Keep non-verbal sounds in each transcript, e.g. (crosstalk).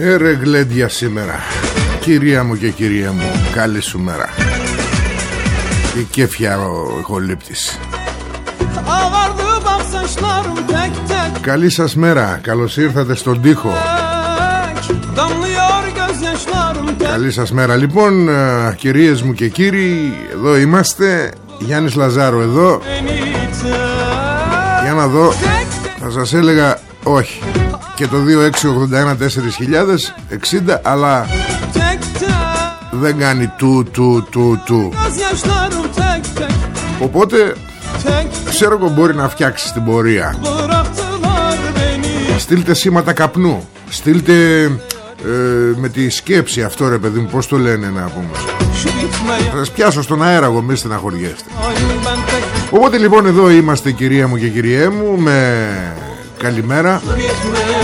Έρε γλέντια σήμερα. Κυρία μου και κυρία μου Καλή σου μέρα. Η κέφια ο χολύπτης Καλή σας μέρα. Καλώς ήρθατε στον τοίχο. Καλή σας μέρα. Λοιπόν ε, κυρίες μου και κύριοι Εδώ είμαστε. Γιάννης Λαζάρο εδώ. Για να δω Θα σας έλεγα όχι και το 2681 4060 αλλά δεν κάνει του του του του. Οπότε ξέρω εγώ μπορεί να φτιάξεις την πορεία. Στείλτε σήματα καπνού. Στείλτε ε, με τη σκέψη αυτό ρε παιδί μου πως το λένε να πούμε. Θα σας πιάσω στον αέρα εγώ μη στεναχωριέστε. Οπότε λοιπόν εδώ είμαστε κυρία μου και κυριέ μου με καλημέρα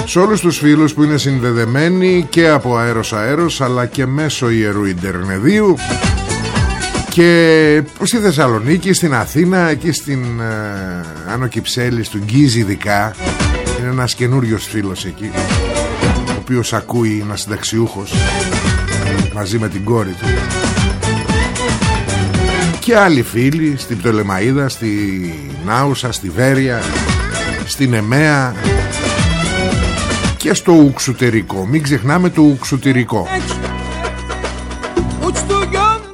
σε όλους τους φίλους που είναι συνδεδεμένοι και από αέρος αέρος αλλά και μέσω ιερού Ιντερνεδίου και στη Θεσσαλονίκη, στην Αθήνα, εκεί στην ε, Άνω του Γκίζη ειδικά. Είναι ένας καινούριος φίλος εκεί ο οποίος ακούει ένας συνταξιούχος μαζί με την κόρη του. Και άλλοι φίλοι στην Πτολεμαίδα, στη Νάουσα, στη Βέρεια στην Εμέα και στο Ουξουτερικό μην ξεχνάμε το Ουξουτερικό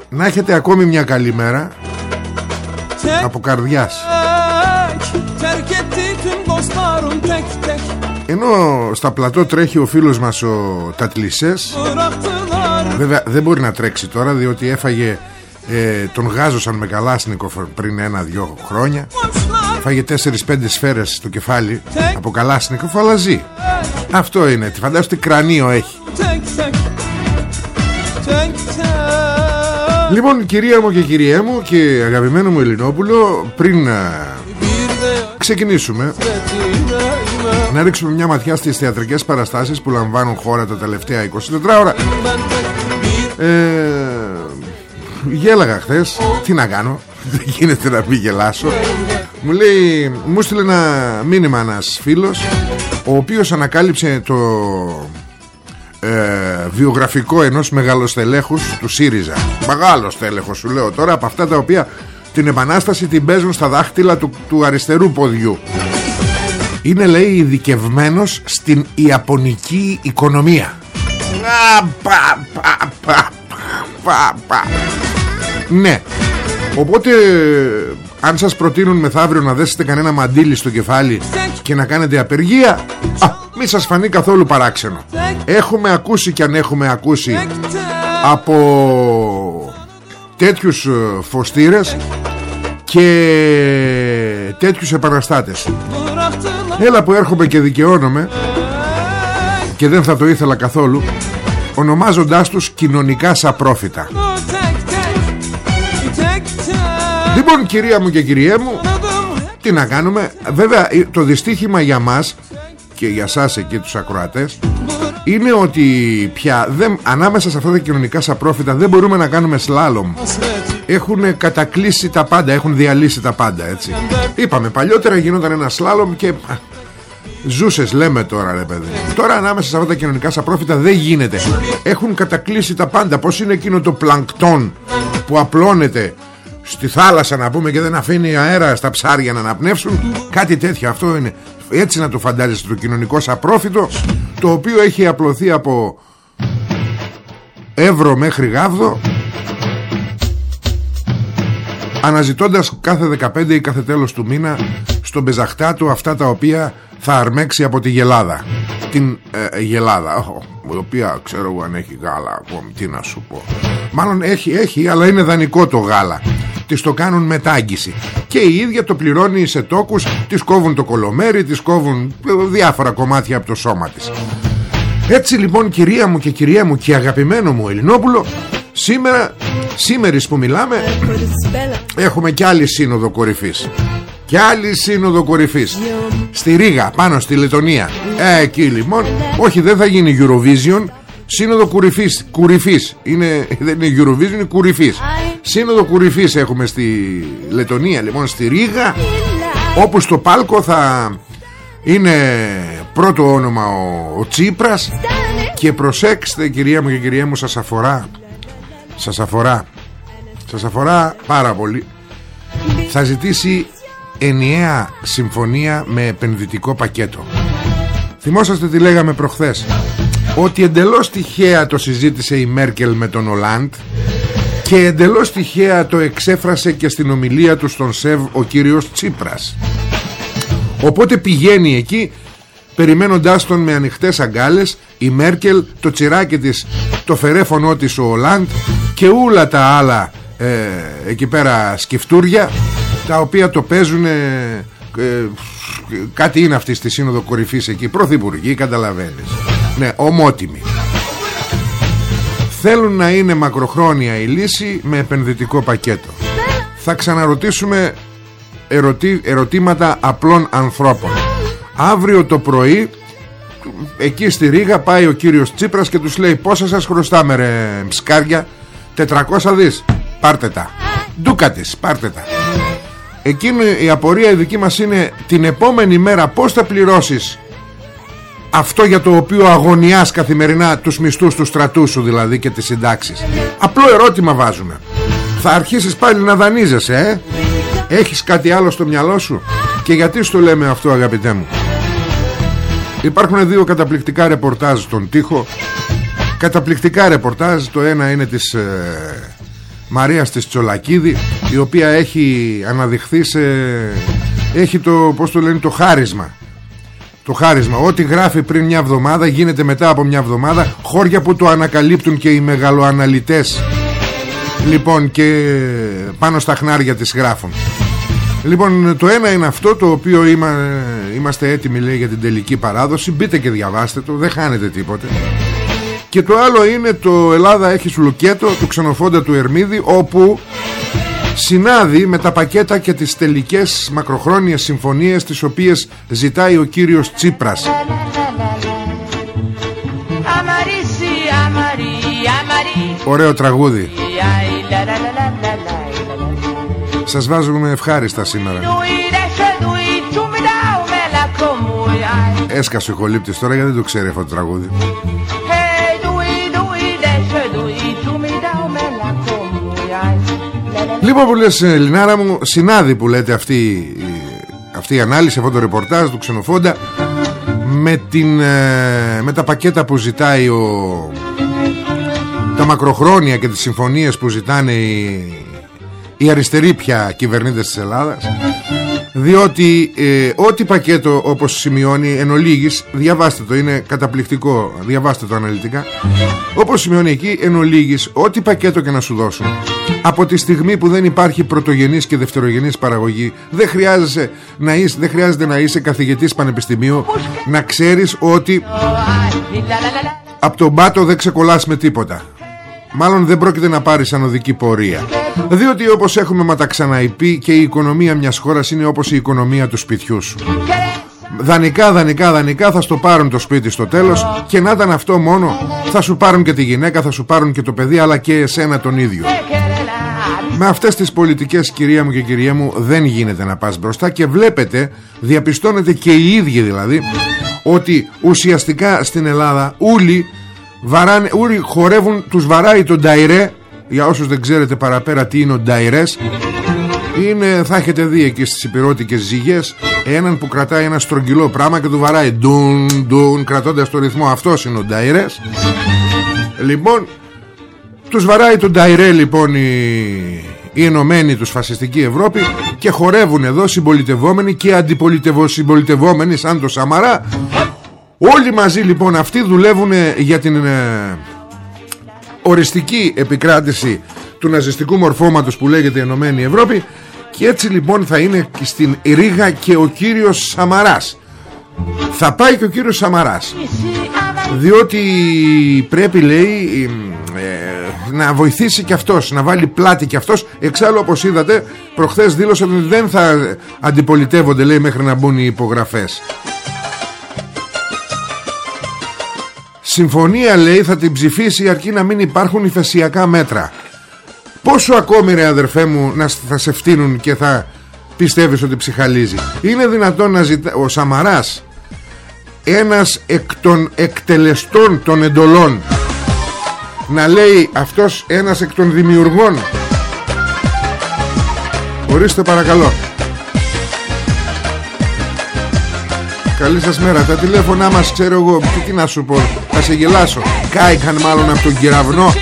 να έχετε ακόμη μια καλή μέρα. Από καρδιάς. Ενώ στα πλατό τρέχει ο φίλος μας ο Τατλισές. Βέβαια δεν μπορεί να τρέξει τώρα διότι έφαγε ε, τον γάζωσαν με καλάσνικο πριν ένα-δυο χρόνια Φάγε 4-5 σφαίρες στο κεφάλι Από καλάσνικο αλλά ζει. Αυτό είναι Τι φαντάζομαι τι κρανίο έχει. Λοιπόν κυρία μου και κυρία μου Και αγαπημένο μου Ελληνόπουλο Πριν να ξεκινήσουμε Να ρίξουμε μια ματιά στις θεατρικές παραστάσεις Που λαμβάνουν χώρα τα τελευταία 24 ώρα ε, Γέλαγα χθες Τι να κάνω Δεν γίνεται να μην γελάσω Μου λέει Μου στείλε ένα μήνυμα ένας φίλος Ο οποίος ανακάλυψε το ε, Βιογραφικό ενός μεγαλοστελέχους Του ΣΥΡΙΖΑ Μεγάλος τέλεχος σου λέω τώρα Από αυτά τα οποία την επανάσταση την παίζουν στα δάχτυλα του, του αριστερού ποδιού είναι λέει ειδικευμένος στην Ιαπωνική οικονομία. πα, πα, πα, πα, πα. Ναι Οπότε αν σας προτείνουν μεθαύριο να δέσετε κανένα μαντίλι στο κεφάλι και να κάνετε απεργία α, μη σας φανεί καθόλου παράξενο. Έχουμε ακούσει και αν έχουμε ακούσει από τέτοιους ε, φωστήρες και τέτοιους επαναστάτες. Έλα που έρχομαι και δικαιώνομαι και δεν θα το ήθελα καθόλου ονομάζοντάς τους κοινωνικά σαπρόφητα Λοιπόν κυρία μου και κυριέ μου Τι να κάνουμε. Βέβαια το δυστύχημα για μας Και για σας εκεί τους ακροατές Είναι ότι πια δεν, Ανάμεσα σε αυτά τα κοινωνικά σαπρόφητα Δεν μπορούμε να κάνουμε σλάλομ. Έχουν κατακλείσει τα πάντα έχουν διαλύσει τα πάντα έτσι. Είπαμε παλιότερα γινόταν ένα σλάλομ και Ζούσες λέμε τώρα ρε παιδί. Τώρα ανάμεσα σε αυτά τα κοινωνικά σαπρόφητα δεν γίνεται. Έχουν κατακλείσει τα πάντα. Πως είναι εκείνο το πλανκτόν Που απλώνεται στη θάλασσα να πούμε Και δεν αφήνει αέρα στα ψάρια να αναπνεύσουν. Κάτι τέτοιο αυτό είναι. Έτσι να το φαντάζεστε το κοινωνικό σαπρόφητο Το οποίο έχει απλωθεί από Εύρο μέχρι Γάβδο Αναζητώντας κάθε 15 ή κάθε τέλος του μήνα Στον πεζαχτά του αυτά τα οποία θα αρμέξει από τη γελάδα την ε, γελάδα η οποία ξέρω εγώ αν έχει γάλα ακόμη τι να σου πω μάλλον έχει, έχει αλλά είναι δανεικό το γάλα Τη το κάνουν μετάγγιση και η ίδια το πληρώνει σε τόκους της κόβουν το κολομέρι της κόβουν ε, διάφορα κομμάτια από το σώμα της έτσι λοιπόν κυρία μου και κυρία μου και αγαπημένο μου Ελληνόπουλο σήμερα σήμερις που μιλάμε έχουμε κι άλλη σύνοδο κορυφής και άλλη σύνοδο κορυφής. Στη Ρήγα πάνω στη Λετωνία. Ε, Εκεί λοιπόν. Όχι δεν θα γίνει Eurovision. Σύνοδο κορυφής, κορυφής. Είναι, Δεν είναι Eurovision είναι κορυφής. Σύνοδο κορυφής έχουμε στη Λετωνία Λοιπόν στη Ρήγα Όπου στο πάλκο θα Είναι πρώτο όνομα ο, ο Τσίπρας. Και προσέξτε κυρία μου και κυρία μου Σας αφορά Σας αφορά Σας αφορά πάρα πολύ. Θα ζητήσει ενιαία συμφωνία με επενδυτικό πακέτο. Θυμόσαστε τι λέγαμε προχθές; Ότι εντελώς τυχαία το συζήτησε η Μέρκελ με τον Ολάντ Και εντελώς τυχαία το εξέφρασε και στην ομιλία του στον ΣΕΒ ο κύριος Τσίπρας. Οπότε πηγαίνει εκεί Περιμένοντάς τον με ανοιχτές αγκάλες Η Μέρκελ, το τσιράκι της Το φερέφωνο της ο Ολάντ Και όλα τα άλλα ε, εκεί πέρα σκεφτούρια τα οποία το παίζουν ε, κάτι είναι αυτή στη Σύνοδο Κορυφής εκεί πρωθυπουργοί καταλαβαίνεις. Ναι ομότιμοι. Θέλουν να είναι μακροχρόνια η λύση με επενδυτικό πακέτο. Θα ξαναρωτήσουμε ερωτή, ερωτήματα απλών ανθρώπων. Αύριο το πρωί εκεί στη Ρήγα πάει ο κύριος Τσίπρας και τους λέει πόσα σας χρωστάμε ρε μσκάρια; 400 δις. Πάρτε τα. Ντούκα της πάρτε τα Εκείνη η απορία η δική μας είναι την επόμενη μέρα πώς θα πληρώσεις αυτό για το οποίο αγωνιάς καθημερινά τους μισθούς τους στρατούς σου δηλαδή και τις συντάξεις. Απλό ερώτημα βάζουμε. Θα αρχίσεις πάλι να δανείζεσαι ε; έχεις κάτι άλλο στο μυαλό σου; Και γιατί στο λέμε αυτό αγαπητέ μου; Υπάρχουν δύο καταπληκτικά ρεπορτάζ στον τοίχο. Καταπληκτικά ρεπορτάζ. Το ένα είναι της ε, Μαρίας της Τσολακίδη η οποία έχει αναδειχθεί σε... έχει το, πώς το λένε, το χάρισμα. Το χάρισμα. Ό,τι γράφει πριν μια εβδομάδα γίνεται μετά από μια εβδομάδα. Χώρια που το ανακαλύπτουν και οι μεγαλοαναλυτές. Λοιπόν και πάνω στα χνάρια της γράφουν. Λοιπόν το ένα είναι αυτό το οποίο είμαστε έτοιμοι λέει για την τελική παράδοση. Μπείτε και διαβάστε το δεν χάνετε τίποτε και το άλλο είναι το Ελλάδα έχει σουλουκέτο του ξενοφόντα του Ερμίδη όπου συνάδει με τα πακέτα και τις τελικές μακροχρόνιες συμφωνίες τις οποίες ζητάει ο κύριος Τσίπρας. Ωραίο τραγούδι. Σας βάζουμε ευχάριστα σήμερα. Έσκασε ο κολύπτης τώρα γιατί δεν το ξέρει αυτό το τραγούδι. Λοιπόν που λες Λινάρα μου Συνάδει που λέτε αυτή, αυτή η ανάλυση Αυτό το ρεπορτάζ του Ξενοφόντα με, την, ε, με τα πακέτα που ζητάει ο, Τα μακροχρόνια και τις συμφωνίες που ζητάνε οι, οι αριστεροί πια κυβερνήτες της Ελλάδας. Διότι ε, ό,τι πακέτο όπως σημειώνει εν ολίγης, διαβάστε το είναι καταπληκτικό διαβάστε το αναλυτικά όπως σημειώνει εκεί εν ολίγης, ό,τι πακέτο και να σου δώσουν από τη στιγμή που δεν υπάρχει πρωτογενής και δευτερογενής παραγωγή δεν χρειάζεται να είσαι, δεν χρειάζεται να είσαι καθηγητής πανεπιστημίου να ξέρεις ότι από τον πάτο δεν ξεκολλάς με τίποτα. Μάλλον δεν πρόκειται να πάρεις σαν οδική πορεία. Διότι όπως έχουμε ματαξαναϊπεί Και η οικονομία μιας χώρας είναι όπως η οικονομία του σπιτιού σου. Δανικά, δανικά, δανικά θα στο πάρουν το σπίτι στο τέλος Και να ήταν αυτό μόνο Θα σου πάρουν και τη γυναίκα, θα σου πάρουν και το παιδί Αλλά και εσένα τον ίδιο Με αυτές τις πολιτικές κυρία μου και κυρία μου δεν γίνεται να πας μπροστά και βλέπετε, διαπιστώνετε και οι ίδιοι δηλαδή ότι ουσιαστικά στην Ελλάδα όλοι, βαράνε, όλοι χορεύουν, τους βαράει τον Νταϊρέ. Για όσους δεν ξέρετε παραπέρα τι είναι ο Νταϊρές είναι, θα έχετε δει εκεί στις υπηρώτικες ζυγές έναν που κρατάει ένα στρογγυλό πράγμα και του βαράει ντουν ντουν κρατώντας το ρυθμό. Αυτός είναι ο Νταϊρές. Λοιπόν τους βαράει τον Νταϊρέ λοιπόν η, η Ενωμένη τους φασιστική Ευρώπη και χορεύουν εδώ συμπολιτευόμενοι και αντιπολιτευόμενοι σαν το Σαμαρά. Όλοι μαζί λοιπόν αυτοί δουλεύουν για την ε, οριστική επικράτηση του ναζιστικού μορφώματος που λέγεται Ενωμένη Ευρώπη. Και έτσι λοιπόν θα είναι στην Ρήγα και ο κύριος Σαμαράς. Θα πάει και ο κύριος Σαμαράς. Διότι πρέπει λέει ε, να βοηθήσει και αυτός να βάλει πλάτη και αυτός. Εξάλλου όπως είδατε προχθές δήλωσε ότι δεν θα αντιπολιτεύονται λέει μέχρι να μπουν οι υπογραφές. Συμφωνία λέει θα την ψηφίσει αρκεί να μην υπάρχουν υφεσιακά μέτρα. Πόσο ακόμη ρε αδερφέ μου να θα σε φτύνουν και θα πιστεύεις ότι ψυχαλίζει; Είναι δυνατόν να ζητά ο Σαμαράς ένας εκ των εκτελεστών των εντολών να λέει αυτός ένας εκ των δημιουργών. Ορίστε παρακαλώ. Καλή σας μέρα. Τα τηλέφωνά μας ξέρω εγώ Τι να σου πω Θα σε γελάσω. Κάηκαν μάλλον από τον κυραυνό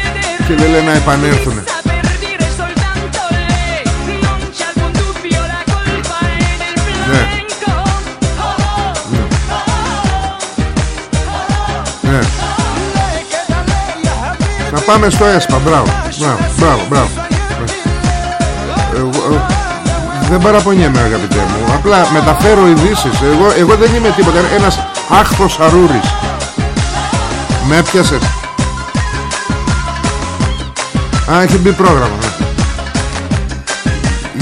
Και δεν λένε να επανέλθουν πάμε στο ΕΣΠΑ. Μπράβο, μπράβο, μπράβο, μπράβο. Εγώ, ε, δεν παραπονιέμαι αγαπητέ μου. Απλά μεταφέρω ειδήσεις. εγώ, εγώ δεν είμαι τίποτα. Ένας άχθος αρούρης Με έπιασες. Α, έχει μπει πρόγραμμα ναι.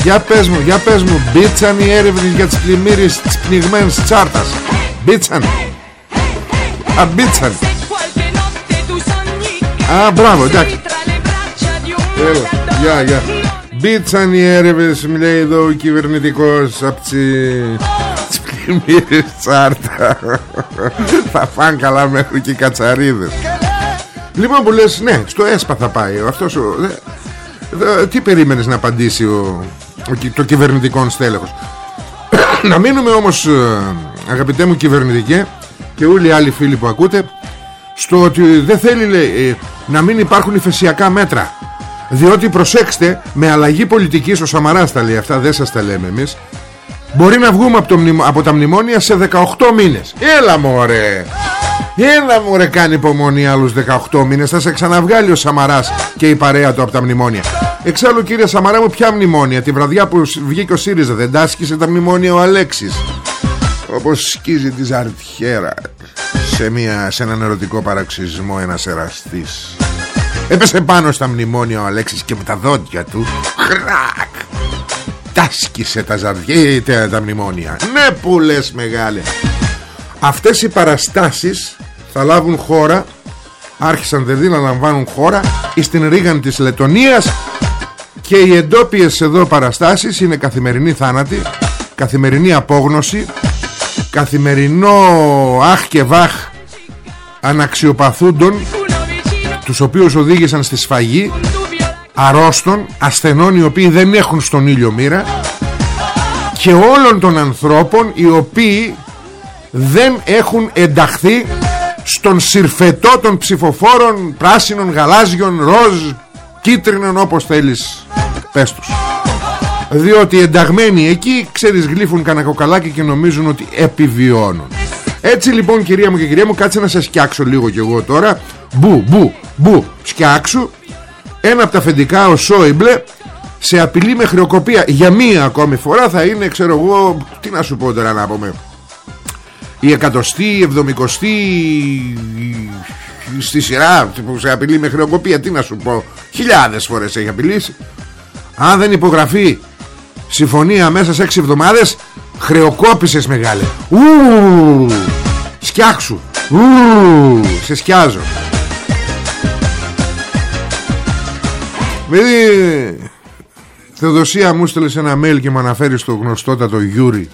Για πες μου, για πες μου Μπίτσαν οι έρευνες για τις πλημμύρες Της πνιγμένης τσάρτας. Μπίτσαν. Α, μπίτσαν Α, μπράβο, εντάξει. Έλα, γεια, γεια. Μπίτσαν οι έρευνες, λέει εδώ ο κυβερνητικός από τις πλημμύρες τσάρτα. Θα φάνε καλά μέχρι και οι κατσαρίδες. Λοιπόν που λες, ναι, στο ΕΣΠΑ θα πάει. Αυτός ο, τι περίμενες να απαντήσει ο, το κυβερνητικό στέλεχος. (coughs) να μείνουμε όμως, ε, αγαπητέ μου κυβερνητικέ, και όλοι οι άλλοι φίλοι που ακούτε, στο ότι δεν θέλει λέει, ε, να μην υπάρχουν υφεσιακά μέτρα. Διότι προσέξτε με αλλαγή πολιτικής ο Σαμαράς τα λέει αυτά δεν σας τα λέμε εμείς μπορεί να βγούμε από, το, από τα μνημόνια σε 18 μήνες. Έλα μωρέ! Έλα μωρέ κάνει υπομονή άλλους 18 μήνες. Θα σε ξαναβγάλει ο Σαμαράς και η παρέα του από τα μνημόνια. Εξάλλου κύριε Σαμαρά μου ποια μνημόνια; Τη βραδιά που βγήκε ο ΣΥΡΙΖΑ δεν τάσκησε τα μνημόνια ο Αλέξης; Όπως σκίζει της ζαρτιέρα σε, μια, σε έναν ερωτικό παραξισμό ένας εραστής. Έπεσε πάνω στα μνημόνια ο Αλέξης και με τα δόντια του Χρακ Τάσκησε τα ζαρδιέ τα μνημόνια. Ναι που λες μεγάλε. Αυτές οι παραστάσεις θα λάβουν χώρα Άρχισαν δηλαδή να λαμβάνουν χώρα Στην ρίγαν της Λετωνίας Και οι εντόπιες εδώ παραστάσεις Είναι καθημερινή θάνατη Καθημερινή απόγνωση καθημερινό αχ και βάχ αναξιοπαθούντων τους οποίους οδήγησαν στη σφαγή αρρώστων, ασθενών οι οποίοι δεν έχουν στον ήλιο μοίρα και όλων των ανθρώπων οι οποίοι δεν έχουν ενταχθεί στον συρφετό των ψηφοφόρων πράσινων, γαλάζιων, ροζ, κίτρινων όπως θέλεις. Πες τους διότι ενταγμένοι εκεί ξέρεις γλύφουν κανένα κοκαλάκι και νομίζουν ότι επιβιώνουν. Έτσι λοιπόν κυρία μου και κυρία μου κάτσε να σε σκιάξω λίγο κι εγώ τώρα. Μπου μπου μπου σκιάξου. Ένα από τα αφεντικά ο Σόιμπλε σε απειλή με χρεοκοπία για μία ακόμη φορά θα είναι ξέρω εγώ τι να σου πω τώρα να πούμε. Η εκατοστή, η εβδομηκοστή στη σειρά που σε απειλεί με χρεοκοπία τι να σου πω. Χιλιάδες φορές έχει απειλήσει. Αν δεν υπογραφεί συμφωνία μέσα σε 6 εβδομάδες χρεοκόπησες μεγάλε. Ου, σκιάξου. Ου, σε σκιάζω. Θεοδοσία μου στέλνεις ένα mail και μου αναφέρεις στο γνωστότατο Γιούρι.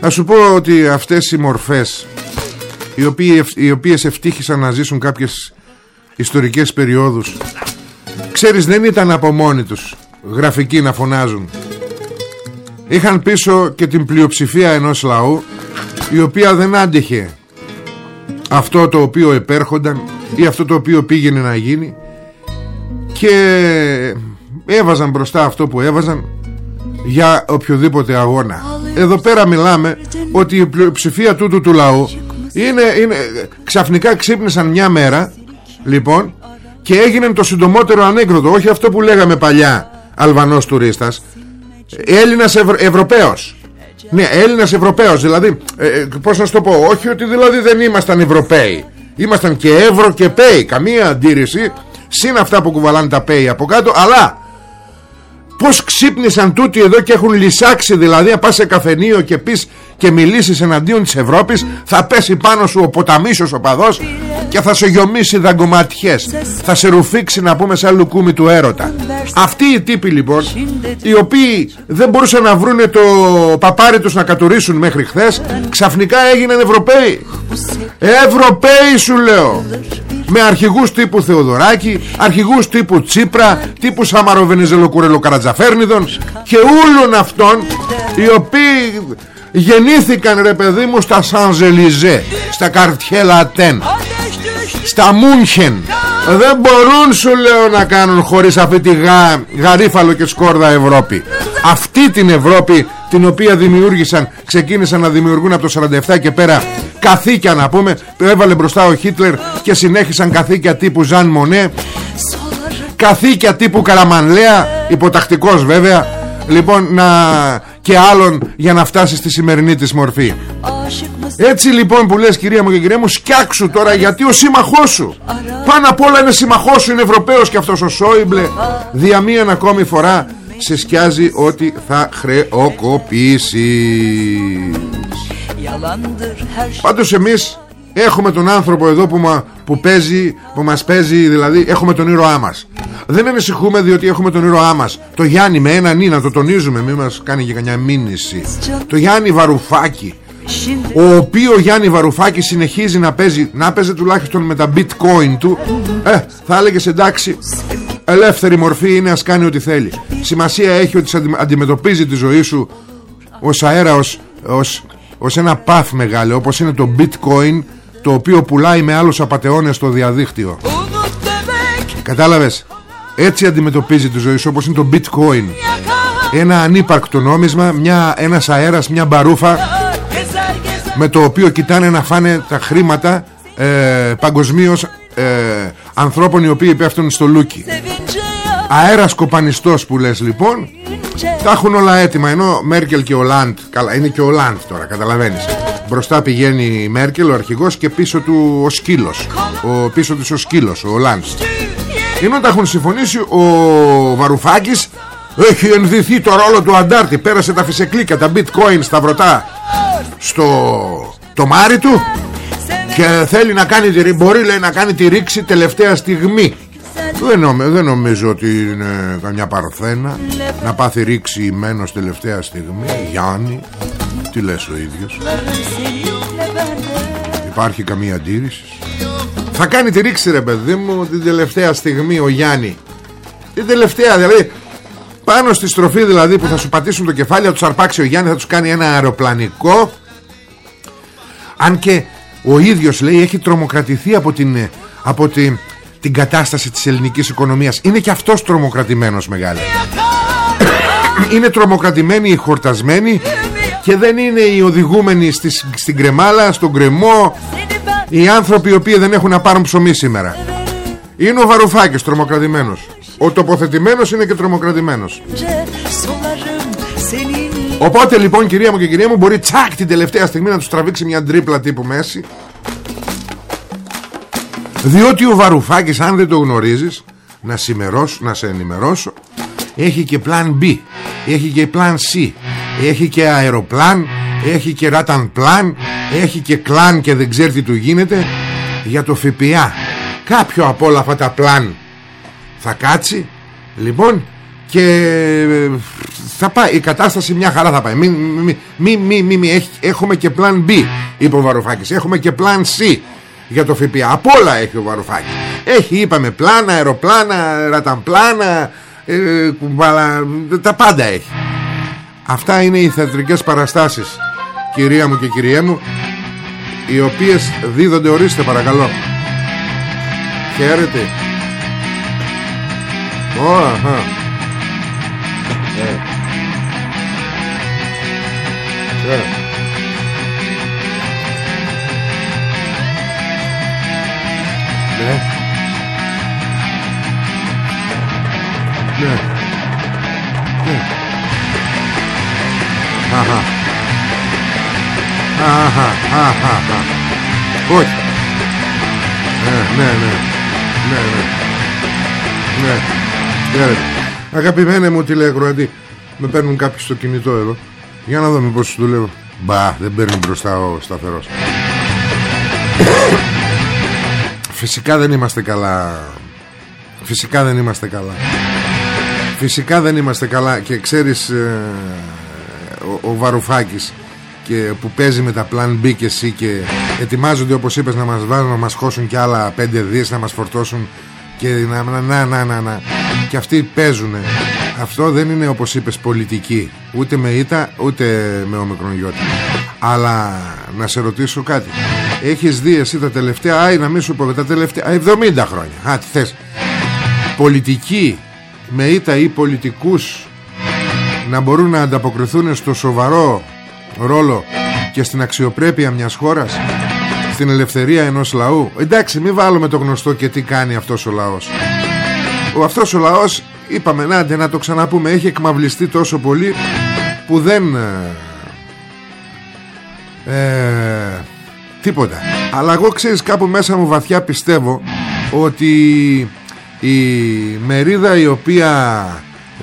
Να σου πω ότι αυτές οι μορφές οι, οποίοι, οι οποίες ευτύχησαν να ζήσουν κάποιες ιστορικές περιόδους Ξέρεις δεν ήταν από μόνοι τους Γραφικοί να φωνάζουν Είχαν πίσω και την πλειοψηφία ενός λαού Η οποία δεν άντεχε Αυτό το οποίο επέρχονταν Ή αυτό το οποίο πήγαινε να γίνει Και έβαζαν μπροστά αυτό που έβαζαν Για οποιοδήποτε αγώνα. Εδώ πέρα μιλάμε Ότι η πλειοψηφία τούτου του λαού είναι, είναι, Ξαφνικά ξύπνησαν μια μέρα Λοιπόν και έγινε το συντομότερο ανέκδοτο όχι αυτό που λέγαμε παλιά Αλβανός τουρίστας Έλληνας Ευρω... Ευρωπαίος. Ναι Έλληνας Ευρωπαίος δηλαδή ε, ε, πως να σου το πω όχι ότι δηλαδή δεν ήμασταν Ευρωπαίοι. Ήμασταν και Ευρω και Πέοι. Καμία αντίρρηση. Συν αυτά που κουβαλάνε τα Πέοι από κάτω αλλά πως ξύπνησαν τούτοι εδώ και έχουν λυσάξει δηλαδή να πας σε καφενείο και πεις και μιλήσεις εναντίον της Ευρώπης θα πέσει πάνω σου ο ποταμίσος ο παδός και θα σε γιομίσει δαγκωματιές. Θα σε ρουφήξει να πούμε σαν λουκούμι του έρωτα. Αυτοί οι τύποι λοιπόν οι οποίοι δεν μπορούσαν να βρούνε το παπάρι τους να κατουρίσουν μέχρι χθες ξαφνικά έγιναν Ευρωπαίοι. Ευρωπαίοι σου λέω με αρχηγούς τύπου Θεοδωράκη αρχηγούς τύπου Τσίπρα τύπου Σαμαρο Βενιζελοκουρελο Καρατζαφέρνιδων και όλων αυτών οι οποίοι γεννήθηκαν ρε παιδί μου στα Σανζελιζέ στα Καρτιέ Λατέν στα Μούνχεν. Δεν μπορούν σου λέω να κάνουν χωρίς αυτή τη γα... γαρίφαλο και σκόρδα Ευρώπη. Αυτή την Ευρώπη την οποία δημιούργησαν ξεκίνησαν να δημιουργούν από το 47 και πέρα καθήκια να πούμε. Έβαλε μπροστά ο Χίτλερ και συνέχισαν καθήκια τύπου Ζαν Μονέ. Καθήκια τύπου Καραμανλέα υποτακτικός βέβαια. Λοιπόν να και άλλων για να φτάσει στη σημερινή της μορφή. Έτσι λοιπόν που λες κυρία μου και κυρία μου Σκιάξου τώρα γιατί ο σύμμαχός σου. Πάνω απ' όλα είναι σύμμαχός σου Είναι Ευρωπαίος και αυτός ο Σόιμπλε. Δια μίαν ακόμη φορά Σε σκιάζει ότι θα χρεοκοπήσει Πάντως εμείς Έχουμε τον άνθρωπο εδώ που, μα, που, παίζει, που μας παίζει Δηλαδή έχουμε τον ήρωά μας. Δεν ανησυχούμε διότι έχουμε τον ήρωά μας. Το Γιάννη με έναν ή να το τονίζουμε Μην μας κάνει και κανιά μήνυση. Το Γιάννη Βαρουφάκη. Ο οποίος Γιάννη Βαρουφάκη συνεχίζει να παίζει Να παίζει τουλάχιστον με τα bitcoin του. Ε θα έλεγες εντάξει Ελεύθερη μορφή είναι ας κάνει ό,τι θέλει. Σημασία έχει ότι αντιμετωπίζει τη ζωή σου Ως αέρα ως, ως, ως ένα παθ μεγάλο Όπως είναι το bitcoin Το οποίο πουλάει με άλλους απατεώνες στο διαδίκτυο. Κατάλαβες; Έτσι αντιμετωπίζει τη ζωή σου όπως είναι το bitcoin. Ένα ανύπαρκτο νόμισμα μια, Ένας αέρας, μια μπαρούφα με το οποίο κοιτάνε να φάνε τα χρήματα ε, παγκοσμίως ε, ανθρώπων οι οποίοι πέφτουν στο λούκι. Αέρας κοπανιστός που λες λοιπόν τα έχουν όλα έτοιμα ενώ Μέρκελ και ο Λάντ καλά είναι και ο Λάντ τώρα καταλαβαίνεις. Μπροστά πηγαίνει η Μέρκελ ο αρχηγός και πίσω του ο σκύλος. Ο, πίσω του ο σκύλος ο Λάντ ενώ τα έχουν συμφωνήσει ο Βαρουφάκης έχει ενδυθεί το ρόλο του αντάρτη. Πέρασε τα φυσεκλίκα τα bitcoin στα βρωτά στο το μάρι του και θέλει να κάνει μπορεί λέει να κάνει τη ρήξη τελευταία στιγμή δεν, νομι, δεν νομίζω ότι είναι καμιά παρθένα. Να πάθει ρήξη ημένος τελευταία στιγμή. Γιάννη τι λες ο ίδιος; Υπάρχει καμία αντίρρηση; Θα κάνει τη ρήξη ρε παιδί μου την τελευταία στιγμή ο Γιάννη. Την τελευταία δηλαδή πάνω στη στροφή δηλαδή που θα σου πατήσουν το κεφάλι Θα τους αρπάξει ο Γιάννη Θα τους κάνει ένα αεροπλανικό. Αν και ο ίδιος λέει Έχει τρομοκρατηθεί από την, από την, την κατάσταση της ελληνικής οικονομίας. Είναι και αυτός τρομοκρατημένος μεγάλη Είναι τρομοκρατημένοι οι χορτασμένοι Και δεν είναι οι οδηγούμενοι στις, στην κρεμάλα Στον κρεμό Οι άνθρωποι οι οποίοι δεν έχουν να πάρουν ψωμί σήμερα. Είναι ο Βαρουφάκης τρομοκρατημένος. Ο τοποθετημένος είναι και τρομοκρατημένος. Οπότε λοιπόν κυρία μου και κυρία μου Μπορεί τσακ την τελευταία στιγμή να τους τραβήξει μια τρίπλα τύπου μέση Διότι ο Βαρουφάκης αν δεν το γνωρίζεις Να, να σε ενημερώσω Έχει και πλάν B Έχει και πλάν C Έχει και αεροπλάν Έχει και ράταν πλάν Έχει και κλάν και δεν ξέρει τι του γίνεται Για το ΦΠΑ Κάποιο από όλα αυτά τα πλάν θα κάτσει λοιπόν και ε, θα πάει, η κατάσταση μια χαρά θα πάει μη, μη, μη, μη, μη, έχουμε και πλάν B είπε ο Βαρουφάκης έχουμε και πλάν C για το ΦΠΑ απ' όλα έχει ο Βαρουφάκης. Έχει είπαμε πλάνα, αεροπλάνα, ραταμπλάνα ε, κουμπάλα, τα πάντα έχει. Αυτά είναι οι θεατρικές παραστάσεις κυρία μου και κυριέ μου οι οποίες δίδονται ορίστε παρακαλώ. Χαίρετε. Ω, ε. Ναι. Ναι. Ναι. Ναι. Αχα. Αχα. Αχα. Όχι. Ναι, ναι, ναι. Ναι, ναι. Ναι. Χαίρετε. Αγαπημένε μου τηλεακροατή. Με παίρνουν κάποιοι στο κινητό εδώ. Για να δούμε πως δουλεύω Μπα δεν παίρνει μπροστά ο σταθερός Φυσικά δεν είμαστε καλά. Φυσικά δεν είμαστε καλά. Φυσικά δεν είμαστε καλά. Και ξέρεις ε, ο, ο Βαρουφάκης και που παίζει με τα πλάν B και C και ετοιμάζονται όπως είπες να μας βάζουν να μας χώσουν και άλλα πέντε δις να μας φορτώσουν και να να να να, να. και αυτοί παίζουν αυτό δεν είναι όπως είπες πολιτική. Ούτε με ήττα ούτε με ομικρονιώτη αλλά να σε ρωτήσω κάτι. Έχεις δει εσύ τα τελευταία άι να μην σου πω τα τελευταία 70 χρόνια. Α τι θες. Πολιτικοί με ήττα ή πολιτικούς να μπορούν να ανταποκριθούν στο σοβαρό ρόλο και στην αξιοπρέπεια μιας χώρας στην ελευθερία ενός λαού. Εντάξει μην βάλουμε το γνωστό και τι κάνει αυτός ο λαός. Ο αυτός ο λαός είπαμε να, να το ξαναπούμε. Έχει εκμαυλιστεί τόσο πολύ που δεν ε, ε, τίποτα. Αλλά εγώ ξέρεις κάπου μέσα μου βαθιά πιστεύω ότι η μερίδα η οποία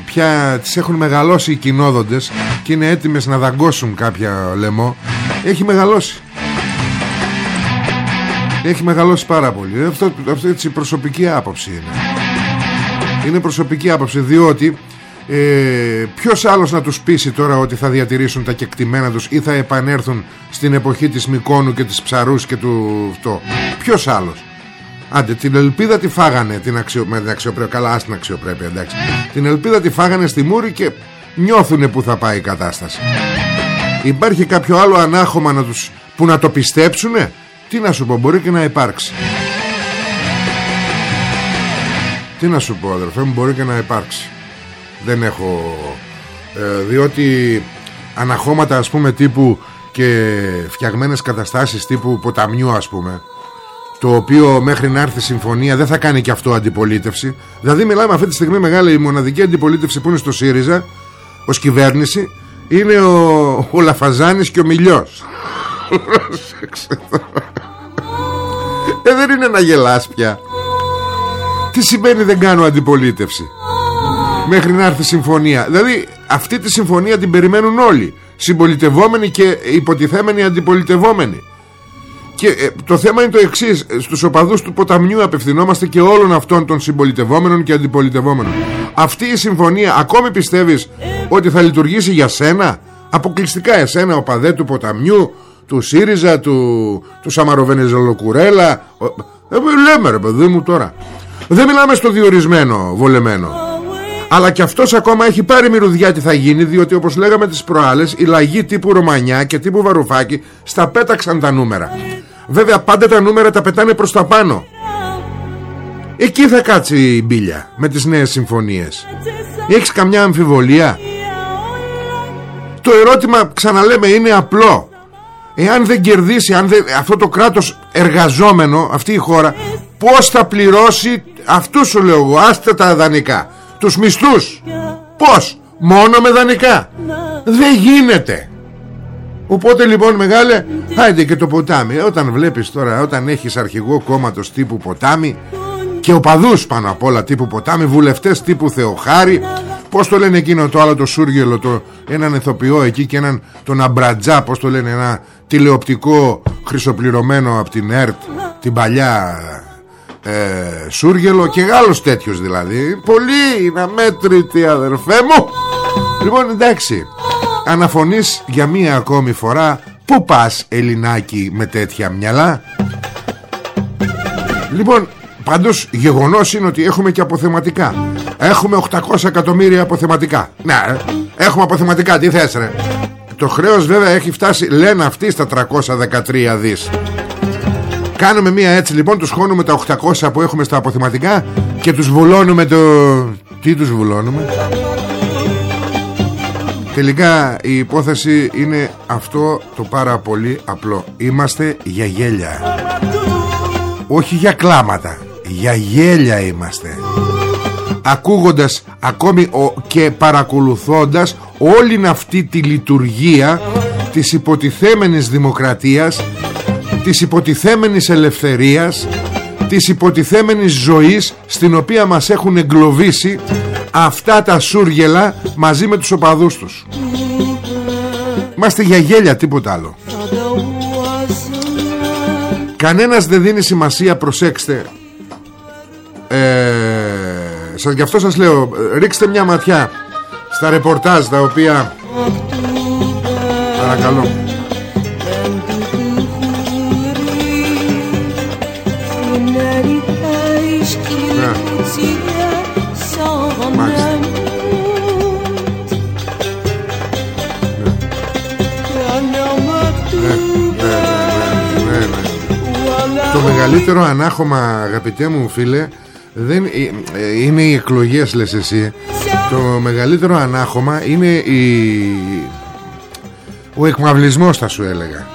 πια τις έχουν μεγαλώσει οι κοινόδοντες και είναι έτοιμες να δαγκώσουν κάποια λαιμό έχει μεγαλώσει. Έχει μεγαλώσει πάρα πολύ. Αυτό, αυτό έτσι προσωπική άποψη είναι είναι προσωπική άποψη διότι ε, ποιος άλλος να τους πείσει τώρα ότι θα διατηρήσουν τα κεκτημένα τους ή θα επανέλθουν στην εποχή της Μικόνου και της Ψαρούς και του αυτό; Ποιος άλλος; Άντε την ελπίδα τη φάγανε την αξιο... με την αξιοπρέπεια. Καλά την αξιοπρέπεια εντάξει. Την ελπίδα τη φάγανε στη Μούρη και νιώθουνε που θα πάει η κατάσταση. Υπάρχει κάποιο άλλο ανάχωμα να τους... που να το πιστέψουνε; Τι να σου πω μπορεί και να υπάρξει Τι να σου πω αδερφέ μου μπορεί και να υπάρξει. Δεν έχω ε, Διότι Αναχώματα ας πούμε τύπου Και φτιαγμένες καταστάσεις τύπου ποταμιού ας πούμε το οποίο μέχρι να έρθει συμφωνία δεν θα κάνει και αυτό αντιπολίτευση. Δηλαδή, μιλάμε αυτή τη στιγμή μεγάλη η μοναδική αντιπολίτευση που είναι στο ΣΥΡΙΖΑ ως κυβέρνηση είναι ο, ο Λαφαζάνης και ο Μιλιός. (laughs) Ε, δεν είναι να γελάς πια τι σημαίνει δεν κάνω αντιπολίτευση; Μέχρι να έρθει συμφωνία. Δηλαδή αυτή τη συμφωνία την περιμένουν όλοι. Συμπολιτευόμενοι και υποτιθέμενοι αντιπολιτευόμενοι. Και ε, το θέμα είναι το εξής: Στους οπαδούς του ποταμιού απευθυνόμαστε και όλων αυτών των συμπολιτευόμενων και αντιπολιτευόμενων. Αυτή η συμφωνία ακόμη πιστεύεις ότι θα λειτουργήσει για σένα; Αποκλειστικά εσένα οπαδέ του ποταμιού Του ΣΥΡΙΖΑ, του, του Σαμαροβενεζελοκουρέλα ε, λέμε ρε παιδί μου τώρα δεν μιλάμε στο διορισμένο βολεμένο. Αλλά και αυτός ακόμα έχει πάρει μυρουδιά τι θα γίνει Διότι όπως λέγαμε τις προάλλες Οι λαγοί τύπου Ρωμανιά και τύπου Βαρουφάκη Στα πέταξαν τα νούμερα. Βέβαια πάντα τα νούμερα τα πετάνε προς τα πάνω. Εκεί θα κάτσει η μπίλια Με τις νέες συμφωνίες. Έχεις καμιά αμφιβολία; Το ερώτημα ξαναλέμε είναι απλό. Εάν δεν κερδίσει αν δεν, Αυτό το κράτος εργαζόμενο Αυτή η χώρα Πώς θα πληρώσει Αυτού σου λέω εγώ Άστε τα δανεικά. Τους μισθούς. Πώς Μόνο με δανεικά. Δεν γίνεται. Οπότε λοιπόν μεγάλε Άιντε και το ποτάμι. Όταν βλέπεις τώρα Όταν έχεις αρχηγό κόμματος τύπου ποτάμι Και οπαδούς πάνω απ' όλα τύπου ποτάμι Βουλευτές τύπου Θεοχάρη Πώς το λένε εκείνο το άλλο το Σούργελο το, Έναν ηθοποιό εκεί και έναν Τον Αμπρατζά Πώς το λένε ένα τηλεοπτικό Χρυσοπληρωμένο από την ΕΡΤ Την παλιά ε, Σούργελο και άλλος τέτοιος δηλαδή. Πολύ είναι αμέτρητη αδερφέ μου. Λοιπόν εντάξει. Αναφωνείς για μία ακόμη φορά. Πού πας Ελληνάκι με τέτοια μυαλά; Λοιπόν Πάντως γεγονός είναι ότι έχουμε και αποθεματικά. Έχουμε 800 εκατομμύρια αποθεματικά. Ναι έχουμε αποθεματικά. Τι θες ρε; Το χρέος βέβαια έχει φτάσει Λένε αυτοί στα 313 δις Κάνουμε μία έτσι λοιπόν Τους χώνουμε τα 800 που έχουμε στα αποθεματικά Και τους βουλώνουμε το... Τι τους βουλώνουμε; Τελικά η υπόθεση είναι αυτό το πάρα πολύ απλό. Είμαστε για γέλια. Όχι για κλάματα. Για γέλια είμαστε. Ακούγοντας ακόμη και παρακολουθώντας Όλη αυτή τη λειτουργία Της υποτιθέμενης δημοκρατίας Της υποτιθέμενης ελευθερίας Της υποτιθέμενης ζωής Στην οποία μας έχουν εγκλωβίσει αυτά τα σούργελα μαζί με τους οπαδούς τους. Είμαστε για γέλια τίποτα άλλο. Κανένας δεν δίνει σημασία προσέξτε. Ε, σας, Γι' αυτό σας λέω Ρίξτε μια ματιά Στα ρεπορτάζ τα οποία Παρακαλώ Το μεγαλύτερο ανάχωμα αγαπητέ μου φίλε δεν, ε, είναι οι εκλογές λες εσύ. Το μεγαλύτερο ανάχωμα είναι η, ο εκμαυλισμός θα σου έλεγα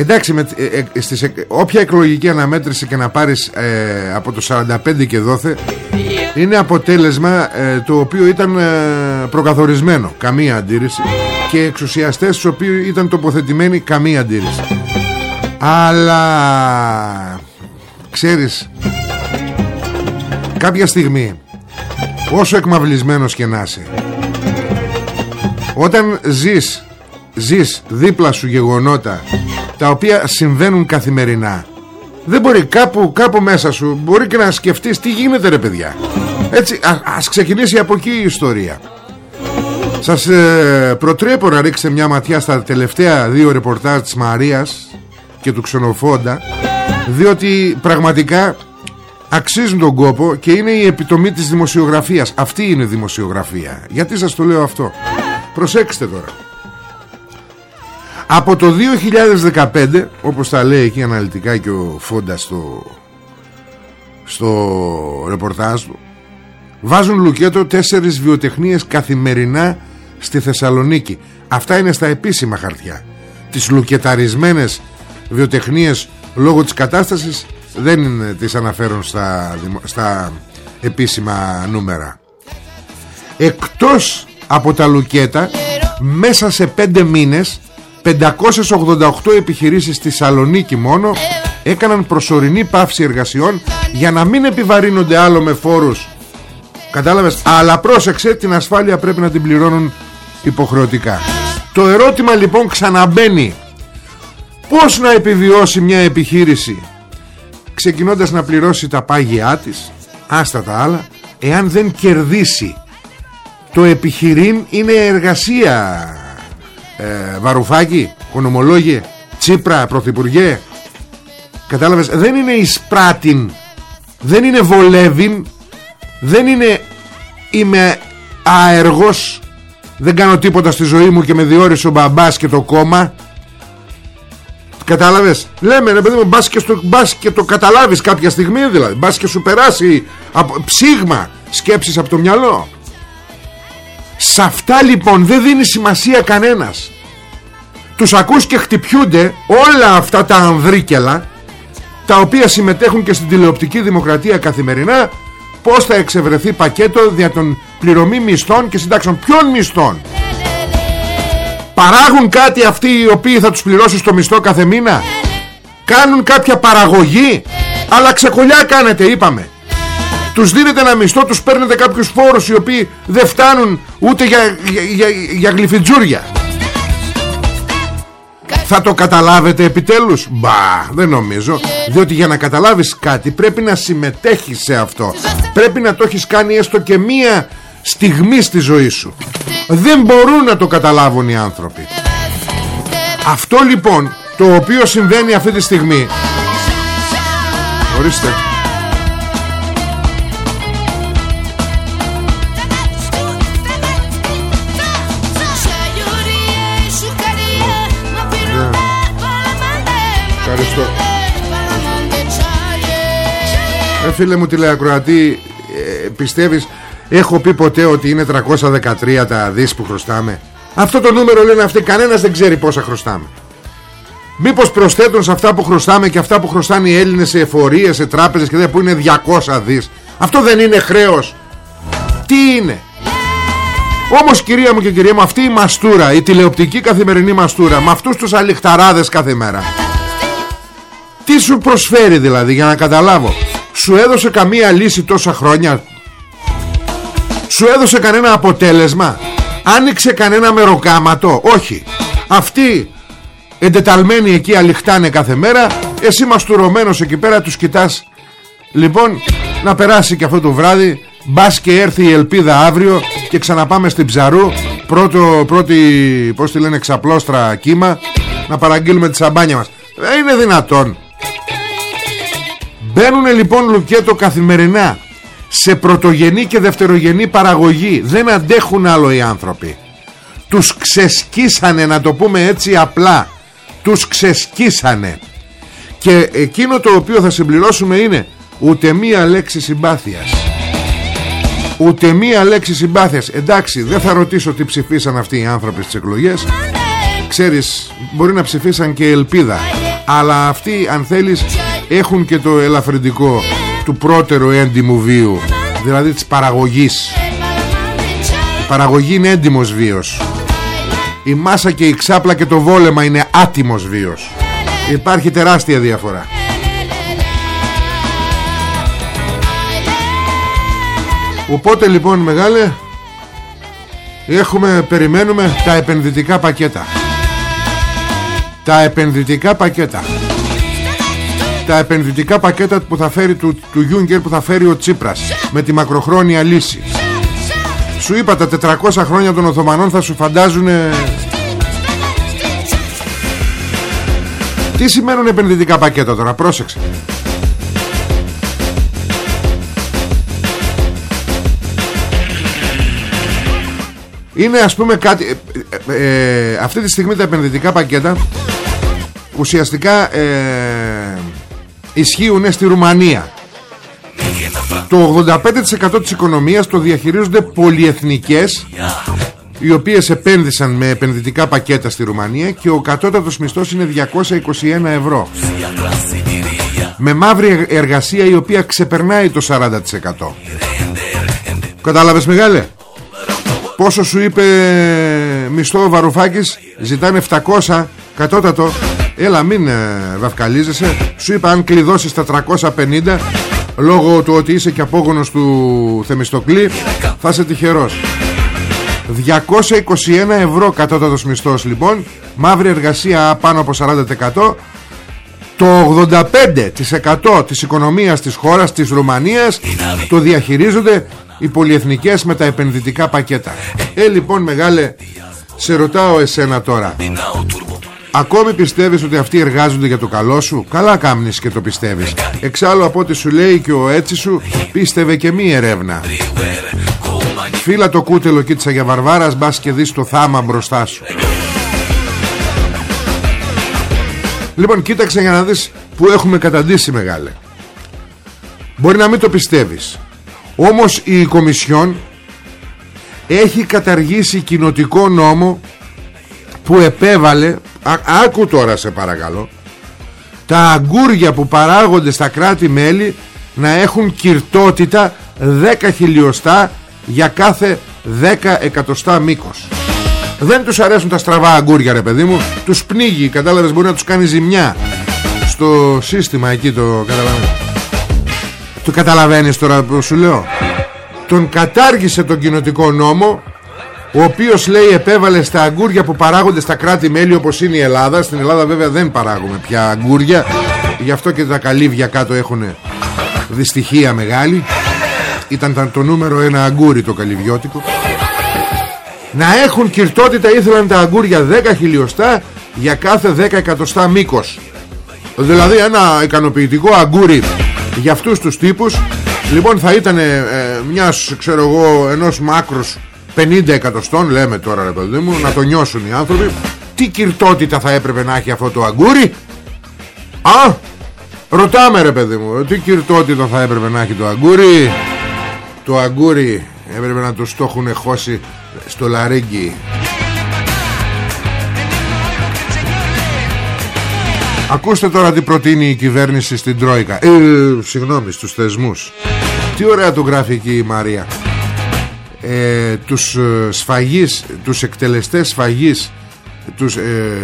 Εντάξει με, ε, ε, στις, Όποια εκλογική αναμέτρηση και να πάρεις από το 45 και δόθε Είναι αποτέλεσμα το οποίο ήταν προκαθορισμένο. Καμία αντίρρηση. Και εξουσιαστές στους οποίους ήταν τοποθετημένοι Καμία αντίρρηση. Αλλά Ξέρεις Κάποια στιγμή Όσο εκμαυλισμένος και να είσαι Όταν ζεις Ζεις δίπλα σου γεγονότα Τα οποία συμβαίνουν καθημερινά. Δεν μπορεί κάπου, κάπου μέσα σου Μπορεί και να σκεφτείς τι γίνεται ρε παιδιά. Έτσι α, ας ξεκινήσει από εκεί η ιστορία. Σας ε, προτρέπω να ρίξετε μια ματιά Στα τελευταία δύο ρεπορτάζ της Μαρίας και του ξενοφόντα διότι πραγματικά αξίζουν τον κόπο και είναι η επιτομή της δημοσιογραφίας. Αυτή είναι δημοσιογραφία. Γιατί σας το λέω αυτό; Προσέξτε τώρα από το 2015 όπως τα λέει εκεί αναλυτικά και ο Φόντας στο, στο ρεπορτάζ του βάζουν λουκέτο τέσσερις βιοτεχνίες καθημερινά στη Θεσσαλονίκη. Αυτά είναι στα επίσημα χαρτιά. Τις λουκεταρισμένες βιοτεχνίες λόγω της κατάστασης δεν τις αναφέρουν στα, στα επίσημα νούμερα. Εκτός από τα λουκέτα μέσα σε πέντε μήνες 588 επιχειρήσεις στη Σαλονίκη μόνο έκαναν προσωρινή πάυση εργασιών για να μην επιβαρύνονται άλλο με φόρους. Κατάλαβες; Αλλά πρόσεξε την ασφάλεια πρέπει να την πληρώνουν υποχρεωτικά. Το ερώτημα λοιπόν ξαναμπαίνει. Πώς να επιβιώσει μια επιχείρηση ξεκινώντας να πληρώσει τα πάγια της άστα τα άλλα εάν δεν κερδίσει; Το επιχειρήν είναι εργασία ε, Βαρουφάκη, Κονομολόγε Τσίπρα, Πρωθυπουργέ. Κατάλαβες δεν είναι εισπράτην δεν είναι βολεύειν δεν είναι είμαι αεργός δεν κάνω τίποτα στη ζωή μου και με διόρισε ο μπαμπάς και το κόμμα. Κατάλαβες Λέμε ρε παιδί μου μπας και, στο, μπας και το καταλάβεις κάποια στιγμή δηλαδή Μπας και σου περάσει από, ψήγμα σκέψεις από το μυαλό Σε αυτά λοιπόν δεν δίνει σημασία κανένας. Τους ακούς και χτυπιούνται όλα αυτά τα ανδρίκελα Τα οποία συμμετέχουν και στην τηλεοπτική δημοκρατία καθημερινά Πώς θα εξευρεθεί πακέτο δια των πληρωμή μισθών και συντάξεων. Ποιων μισθών; Παράγουν κάτι αυτοί οι οποίοι θα τους πληρώσεις στο μισθό κάθε μήνα; Κάνουν κάποια παραγωγή; Αλλά ξεκολιά κάνετε είπαμε Τους δίνετε ένα μισθό Τους παίρνετε κάποιους φόρους οι οποίοι δεν φτάνουν Ούτε για, για, για, για γλυφιτζούρια. Θα το καταλάβετε επιτέλους. Μπα δεν νομίζω. Διότι για να καταλάβεις κάτι πρέπει να συμμετέχεις σε αυτό. Πρέπει να το έχεις κάνει έστω και μία στιγμή στη ζωή σου. Δεν μπορούν να το καταλάβουν οι άνθρωποι. Αυτό λοιπόν το οποίο συμβαίνει αυτή τη στιγμή. Ορίστε Ευχαριστώ. Ε φίλε μου τηλεακροατή ε, Πιστεύεις Έχω πει ποτέ ότι είναι 313 τα δις που χρωστάμε; Αυτό το νούμερο λένε αυτοί Κανένας δεν ξέρει πόσα χρωστάμε. Μήπως προσθέτουν σε αυτά που χρωστάμε Και αυτά που χρωστάνε οι Έλληνες σε εφορίες Σε τράπεζες και που είναι 200 δις; Αυτό δεν είναι χρέος. Τι είναι; Όμως κυρία μου και κυρία μου αυτή η μαστούρα Η τηλεοπτική καθημερινή μαστούρα Με αυτούς τους αλιχταράδες κάθε μέρα Τι σου προσφέρει δηλαδή για να καταλάβω. Σου έδωσε καμία λύση τόσα χρόνια; Σου έδωσε κανένα αποτέλεσμα; Άνοιξε κανένα μεροκάματο; Όχι. Αυτοί εντεταλμένοι εκεί αλιχτάνε κάθε μέρα. Εσύ μαστουρωμένος εκεί πέρα τους κοιτάς. Λοιπόν να περάσει και αυτό το βράδυ. Μπας και έρθει η ελπίδα αύριο Και ξαναπάμε στην Ψαρού. Πρώτο, πρώτη, πώς τη λένε, ξαπλώστρα κύμα. Να παραγγείλουμε τη σαμπάνια μας. Δεν είναι δυνατόν Μπαίνουν λοιπόν λουκέτο καθημερινά Σε πρωτογενή και δευτερογενή παραγωγή. Δεν αντέχουν άλλο οι άνθρωποι. Τους ξεσκίσανε να το πούμε έτσι απλά. Τους ξεσκίσανε. Και εκείνο το οποίο θα συμπληρώσουμε είναι Ούτε μία λέξη συμπάθειας. Ούτε μία λέξη συμπάθειας. Εντάξει δεν θα ρωτήσω τι ψηφίσαν αυτοί οι άνθρωποι στις εκλογές. Ξέρεις μπορεί να ψηφίσαν και ελπίδα. Αλλά αυτοί αν θέλεις έχουν και το ελαφρυντικό Του πρώτερου έντιμου βίου Δηλαδή της παραγωγής. Η παραγωγή είναι έντιμος βίος. Η μάσα και η ξάπλα και το βόλεμα είναι άτιμος βίος. Υπάρχει τεράστια διαφορά. Οπότε λοιπόν μεγάλε Έχουμε, περιμένουμε τα επενδυτικά πακέτα. Τα επενδυτικά πακέτα Τα επενδυτικά πακέτα που θα φέρει του, του Γιούγκερ που θα φέρει ο Τσίπρας Με τη μακροχρόνια λύση. Σου είπα τα 400 χρόνια των Οθωμανών θα σου φαντάζουν Τι σημαίνουν επενδυτικά πακέτα τώρα πρόσεξε. Είναι ας πούμε κάτι ε, ε, ε, Αυτή τη στιγμή τα επενδυτικά πακέτα Ουσιαστικά ε, Ισχύουν στη Ρουμανία. Το 85% της οικονομίας Το διαχειρίζονται πολυεθνικές οι οποίες επένδυσαν με επενδυτικά πακέτα στη Ρουμανία και ο κατώτατος μισθός είναι 221 ευρώ. Με μαύρη εργασία η οποία ξεπερνάει το 40% Κατάλαβες μεγάλε Πόσο σου είπε μισθό ο Βαρουφάκης; Ζητάνε 700 Κατώτατο Έλα μην ε, βαφκαλίζεσαι. Σου είπα αν κλειδώσεις τα 350 Λόγω του ότι είσαι και απόγονος του Θεμιστοκλή Θα είσαι τυχερός. 221 ευρώ κατώτατος μισθός λοιπόν. Μαύρη εργασία πάνω από 40% Το 85% της οικονομίας της χώρας της Ρουμανίας Το διαχειρίζονται οι πολυεθνικές με τα επενδυτικά πακέτα. Ε λοιπόν μεγάλε Σε ρωτάω εσένα τώρα Ακόμη πιστεύεις ότι αυτοί εργάζονται για το καλό σου; Καλά κάμνεις και το πιστεύεις. Εξάλλου από ό,τι σου λέει και ο έτσι σου Πίστευε και μη ερεύνα. Φύλα το κούτελο κίτσα για βαρβάρας Μπας και δεις το θάμα μπροστά σου. Λοιπόν κοίταξε για να δεις Που έχουμε καταντήσει μεγάλε. Μπορεί να μην το πιστεύεις. Όμως η Κομισιόν έχει καταργήσει κοινοτικό νόμο που επέβαλε άκου τώρα σε παρακαλώ τα αγκούρια που παράγονται στα κράτη-μέλη να έχουν κυρτότητα 10 χιλιοστά για κάθε 10 εκατοστά μήκος. Δεν τους αρέσουν τα στραβά αγκούρια ρε παιδί μου. Τους πνίγει κατάλαβες μπορεί να τους κάνει ζημιά στο σύστημα εκεί το καταλαβαίνω. Το καταλαβαίνεις τώρα που σου λέω. Τον κατάργησε τον κοινοτικό νόμο ο οποίος λέει επέβαλε στα αγκούρια που παράγονται στα κράτη-μέλη όπως είναι η Ελλάδα. Στην Ελλάδα βέβαια δεν παράγουμε πια αγκούρια. Γι' αυτό και τα καλύβια κάτω έχουν δυστυχία μεγάλη. Ήταν το νούμερο ένα αγκούρι το καλυβιώτικο. Να έχουν κυρτότητα ήθελαν τα αγκούρια 10 χιλιοστά για κάθε 10 εκατοστά μήκος. Δηλαδή ένα ικανοποιητικό αγκούρι για αυτούς τους τύπους. Λοιπόν θα ήταν ε, μιας ξέρω εγώ ενός μάκρους 50 εκατοστών λέμε τώρα ρε παιδί μου να το νιώσουν οι άνθρωποι. Τι κυρτότητα θα έπρεπε να έχει αυτό το αγκούρι; Α ρωτάμε ρε παιδί μου τι κυρτότητα θα έπρεπε να έχει το αγκούρι; Το αγκούρι έπρεπε να το το έχουν χώσει στο λαρίγκι Ακούστε τώρα τι προτείνει η κυβέρνηση στην Τρόικα. Ε, Συγγνώμη στους θεσμούς. Τι ωραία του γράφει εκεί η Μαρία ε, Τους ε, σφαγείς Τους εκτελεστές σφαγείς τους, ε,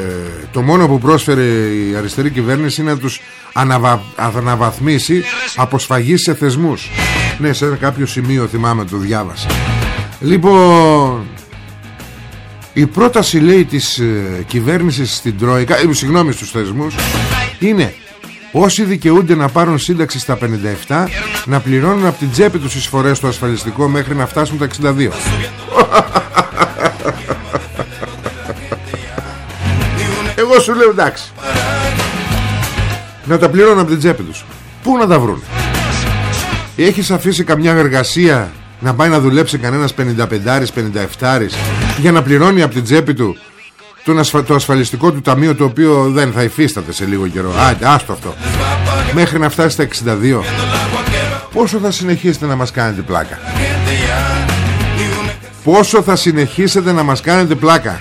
Το μόνο που πρόσφερε η αριστερή κυβέρνηση Είναι να τους αναβα, αναβαθμίσει Από σφαγείς σε θεσμούς. Ναι σε κάποιο σημείο θυμάμαι το διάβασα. Λοιπόν η πρόταση λέει της ε, κυβέρνησης στην Τρόικα ε, Συγγνώμη στους θεσμούς Είναι όσοι δικαιούνται να πάρουν σύνταξη στα 57 Να πληρώνουν από την τσέπη τους εισφορές στο ασφαλιστικό Μέχρι να φτάσουν τα 62 (laughs) Εγώ σου λέω εντάξει. Να τα πληρώνουν από την τσέπη τους. Πού να τα βρουν Έχεις αφήσει καμιά εργασία να πάει να δουλέψει κανένας 55 57 για να πληρώνει από την τσέπη του το ασφαλιστικό του ταμείο το οποίο δεν θα υφίσταται σε λίγο καιρό. Άντε άστο αυτό. Μέχρι να φτάσει στα 62 Πόσο θα συνεχίσετε να μας κάνετε πλάκα; Πόσο θα συνεχίσετε να μας κάνετε πλάκα;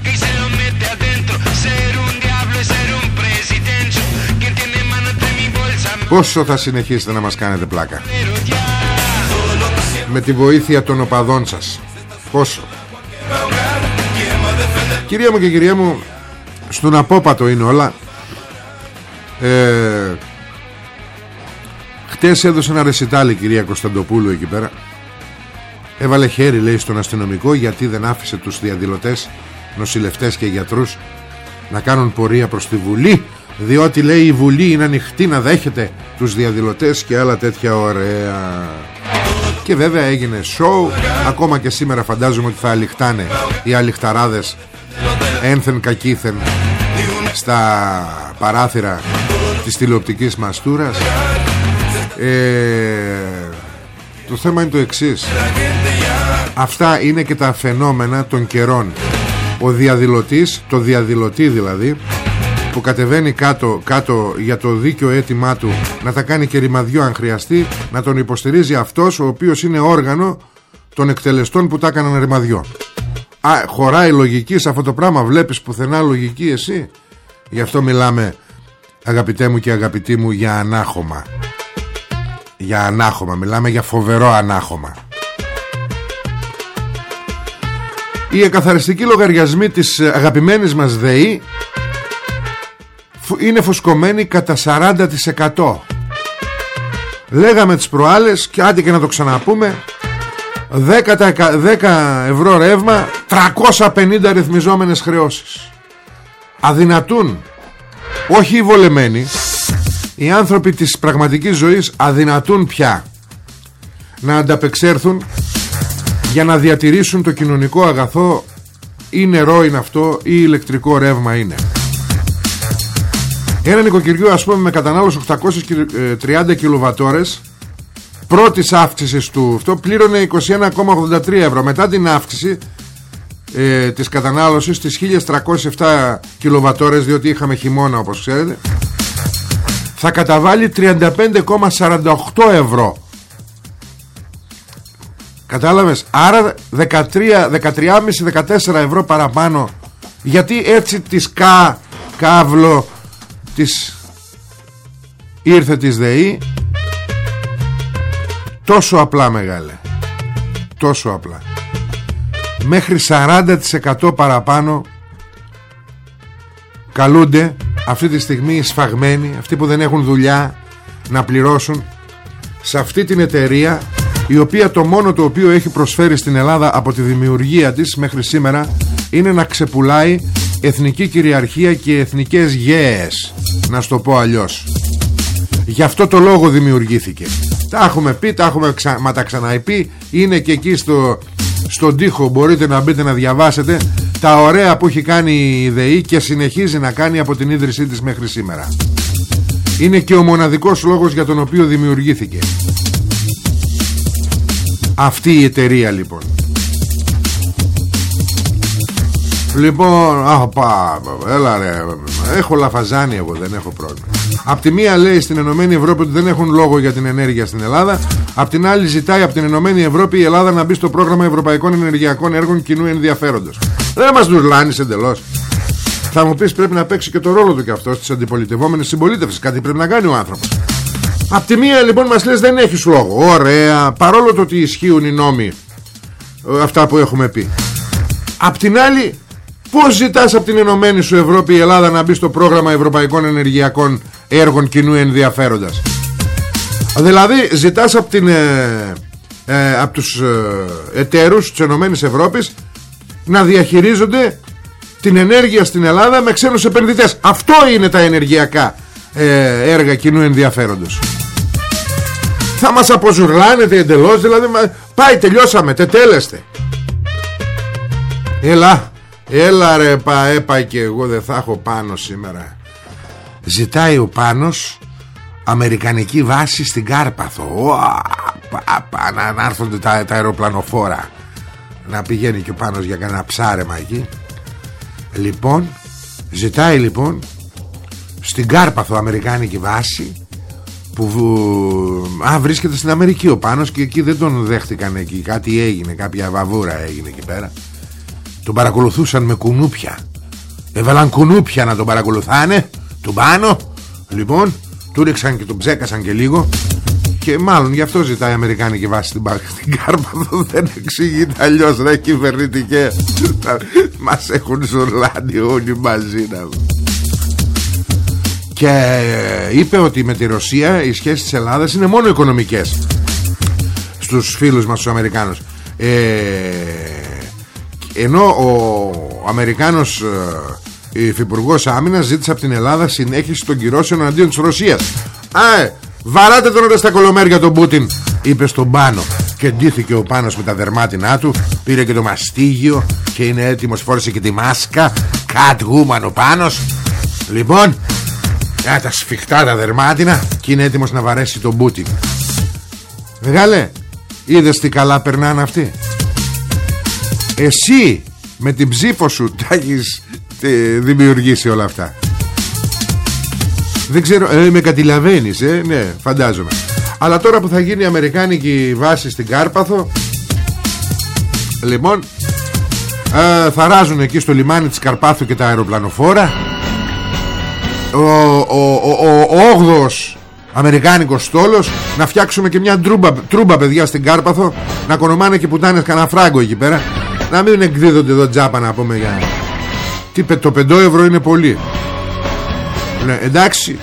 Πόσο θα συνεχίσετε να μας κάνετε πλάκα; Με τη βοήθεια των οπαδών σας. Πόσο; Κυρία μου και κυρία μου Στον απόπατο είναι όλα. Ε, Χτες έδωσε ένα ρεσιτάλι κυρία Κωνσταντοπούλου εκεί πέρα. Έβαλε χέρι λέει στον αστυνομικό Γιατί δεν άφησε τους διαδηλωτές Νοσηλευτές και γιατρούς Να κάνουν πορεία προς τη Βουλή Διότι λέει η Βουλή είναι ανοιχτή να δέχεται Τους διαδηλωτές και άλλα τέτοια ωραία. Και βέβαια έγινε σοου. Ακόμα και σήμερα φαντάζομαι ότι θα αληχτάνε Οι αληχταράδες ένθεν κακήθεν στα παράθυρα της τηλεοπτικής μαστούρας. Ε, το θέμα είναι το εξής. Αυτά είναι και τα φαινόμενα των καιρών. Ο διαδηλωτής το διαδηλωτή δηλαδή που κατεβαίνει κάτω, κάτω για το δίκαιο αίτημά του να τα κάνει και ρημαδιό αν χρειαστεί να τον υποστηρίζει αυτός ο οποίος είναι όργανο των εκτελεστών που τα έκαναν ρημαδιό Α, χωράει λογική σε αυτό το πράγμα. Βλέπεις πουθενά λογική εσύ. Γι' αυτό μιλάμε αγαπητέ μου και αγαπητή μου για ανάχωμα. Για ανάχωμα. Μιλάμε για φοβερό ανάχωμα. Οι εκαθαριστικοί λογαριασμοί της αγαπημένης μας ΔΕΗ είναι φουσκωμένοι κατά 40% Λέγαμε τις προάλλες και άντε και να το ξαναπούμε 10, ευρώ ρεύμα 350 ρυθμιζόμενες χρεώσεις. Αδυνατούν Όχι οι βολεμένοι Οι άνθρωποι της πραγματικής ζωής Αδυνατούν πια Να ανταπεξέρθουν Για να διατηρήσουν το κοινωνικό αγαθό Ή νερό είναι αυτό Ή ηλεκτρικό ρεύμα είναι. Ένα νοικοκυριό ας πούμε με κατανάλωση 830 κιλοβατόρες πρώτης αύξησης του. Αυτό πλήρωνε 21,83 ευρώ. Μετά την αύξηση ε, της κατανάλωσης της 1307 κιλοβατόρες διότι είχαμε χειμώνα όπως ξέρετε θα καταβάλει 35,48 ευρώ. Κατάλαβες; Άρα 13,5-14 ευρώ παραπάνω. Γιατί έτσι της κα, καύλο Της Ήρθε της ΔΕΗ Τόσο απλά μεγάλε. Τόσο απλά. Μέχρι 40% παραπάνω Καλούνται Αυτή τη στιγμή σφαγμένοι Αυτοί που δεν έχουν δουλειά Να πληρώσουν Σε αυτή την εταιρεία η οποία το μόνο το οποίο έχει προσφέρει στην Ελλάδα από τη δημιουργία της μέχρι σήμερα είναι να ξεπουλάει εθνική κυριαρχία και εθνικές γέες. Να στο πω αλλιώς. Γι' αυτό το λόγο δημιουργήθηκε τα έχουμε πει, τα έχουμε ξα... μα τα ξαναεπεί είναι και εκεί στο, στον τοίχο μπορείτε να μπείτε να διαβάσετε τα ωραία που έχει κάνει η ΔΕΗ και συνεχίζει να κάνει από την ίδρυσή της μέχρι σήμερα. Είναι και ο μοναδικός λόγος για τον οποίο δημιουργήθηκε. Αυτή η εταιρεία λοιπόν Λοιπόν, αχ, πά, έλα ρε, έχω λαφαζάνι εγώ, δεν έχω πρόβλημα. Απ' τη μία λέει στην Ενωμένη Ευρώπη ότι δεν έχουν λόγο για την ενέργεια στην Ελλάδα. Απ' την άλλη ζητάει από την Ενωμένη Ευρώπη η Ελλάδα να μπει στο πρόγραμμα Ευρωπαϊκών Ενεργειακών Έργων Κοινού Ενδιαφέροντος. Δεν μας ντουρλάνεις εντελώς. Θα μου πεις πρέπει να παίξει και το ρόλο του και αυτός στις αντιπολιτευόμενες συμπολίτευσεις. Κάτι πρέπει να κάνει ο άνθρωπος. Απ' τη μία λοιπόν μας λες δεν έχεις λόγο. Ωραία. Παρόλο το ότι ισχύουν οι νόμοι ε, αυτά που έχουμε πει. Απ' την άλλη Πώς ζητάς από την Ενωμένη σου Ευρώπη η Ελλάδα να μπει στο πρόγραμμα Ευρωπαϊκών Ενεργειακών Έργων Κοινού Ενδιαφέροντας; Δηλαδή ζητάς από, την, ε, ε, από τους ε, εταίρους της Ενωμένης Ευρώπης να διαχειρίζονται την ενέργεια στην Ελλάδα με ξένους επενδυτές. Αυτό είναι τα ενεργειακά ε, έργα κοινού ενδιαφέροντος. Θα μας αποζουρλάνετε εντελώς Δηλαδή πάει τελειώσαμε τετέλεστε. Έλα Έλα ρε πα έπα και εγώ δεν θα έχω πάνω σήμερα. Ζητάει ο Πάνος Αμερικανική βάση στην Κάρπαθο. Πα, πα, να, να έρθουν τα, τα αεροπλανοφόρα. Να πηγαίνει και ο Πάνος για κανένα ψάρεμα εκεί. Λοιπόν Ζητάει λοιπόν Στην Κάρπαθο Αμερικάνικη βάση που α, βρίσκεται στην Αμερική ο Πάνος και εκεί δεν τον δέχτηκαν εκεί. Κάτι έγινε, κάποια βαβούρα έγινε εκεί πέρα τον παρακολουθούσαν με κουνούπια. Έβαλαν κουνούπια να τον παρακολουθάνε. Του πάνω Λοιπόν του ρίξαν και τον ψέκασαν και λίγο. Και μάλλον γι' αυτό ζητάει η Αμερικάνικη βάση στην, στην Κάρπαθο Δεν εξηγείται αλλιώς ρε κυβερνητικές. Μας έχουν ζουρλάνει όλοι μαζί να και είπε ότι με τη Ρωσία οι σχέσεις της Ελλάδας είναι μόνο οικονομικές. Στους φίλους μας τους Αμερικάνους. Ε, ενώ ο Αμερικάνος ε, υφυπουργός άμυνας ζήτησε από την Ελλάδα συνέχιση των κυρώσεων αντίον της Ρωσίας. Α, ε, βαράτε τον ρε στα κολομέρια τον Πούτιν είπε στον Πάνο. Και ντύθηκε ο Πάνος με τα δερμάτινά του πήρε και το μαστίγιο και είναι έτοιμος φόρεσε και τη μάσκα. Catwoman ο Πάνος. Λοιπόν α, τα σφιχτά τα δερμάτινα και είναι έτοιμος να βαρέσει τον Πούτιν. Μεγάλε είδες τι καλά περνάνε αυτοί εσύ με την ψήφο σου τα έχεις δημιουργήσει όλα αυτά. Δεν ξέρω, ε, με κατηλαβαίνεις ε, ναι φαντάζομαι. Αλλά τώρα που θα γίνει η Αμερικάνικη βάση στην Κάρπαθο Λοιπόν ε, Θα ράζουν εκεί στο λιμάνι της Καρπάθου και τα αεροπλανοφόρα. Ο, ο, ο, ο, όγδος Αμερικάνικος στόλος Να φτιάξουμε και μια τρούμπα, τρούμπα παιδιά στην Κάρπαθο Να κονομάνε και πουτάνες κανένα φράγκο εκεί πέρα να μην εκδίδονται εδώ τζάπα να πούμε για... Τι το 5 ευρώ είναι πολύ. Ναι, Εντάξει.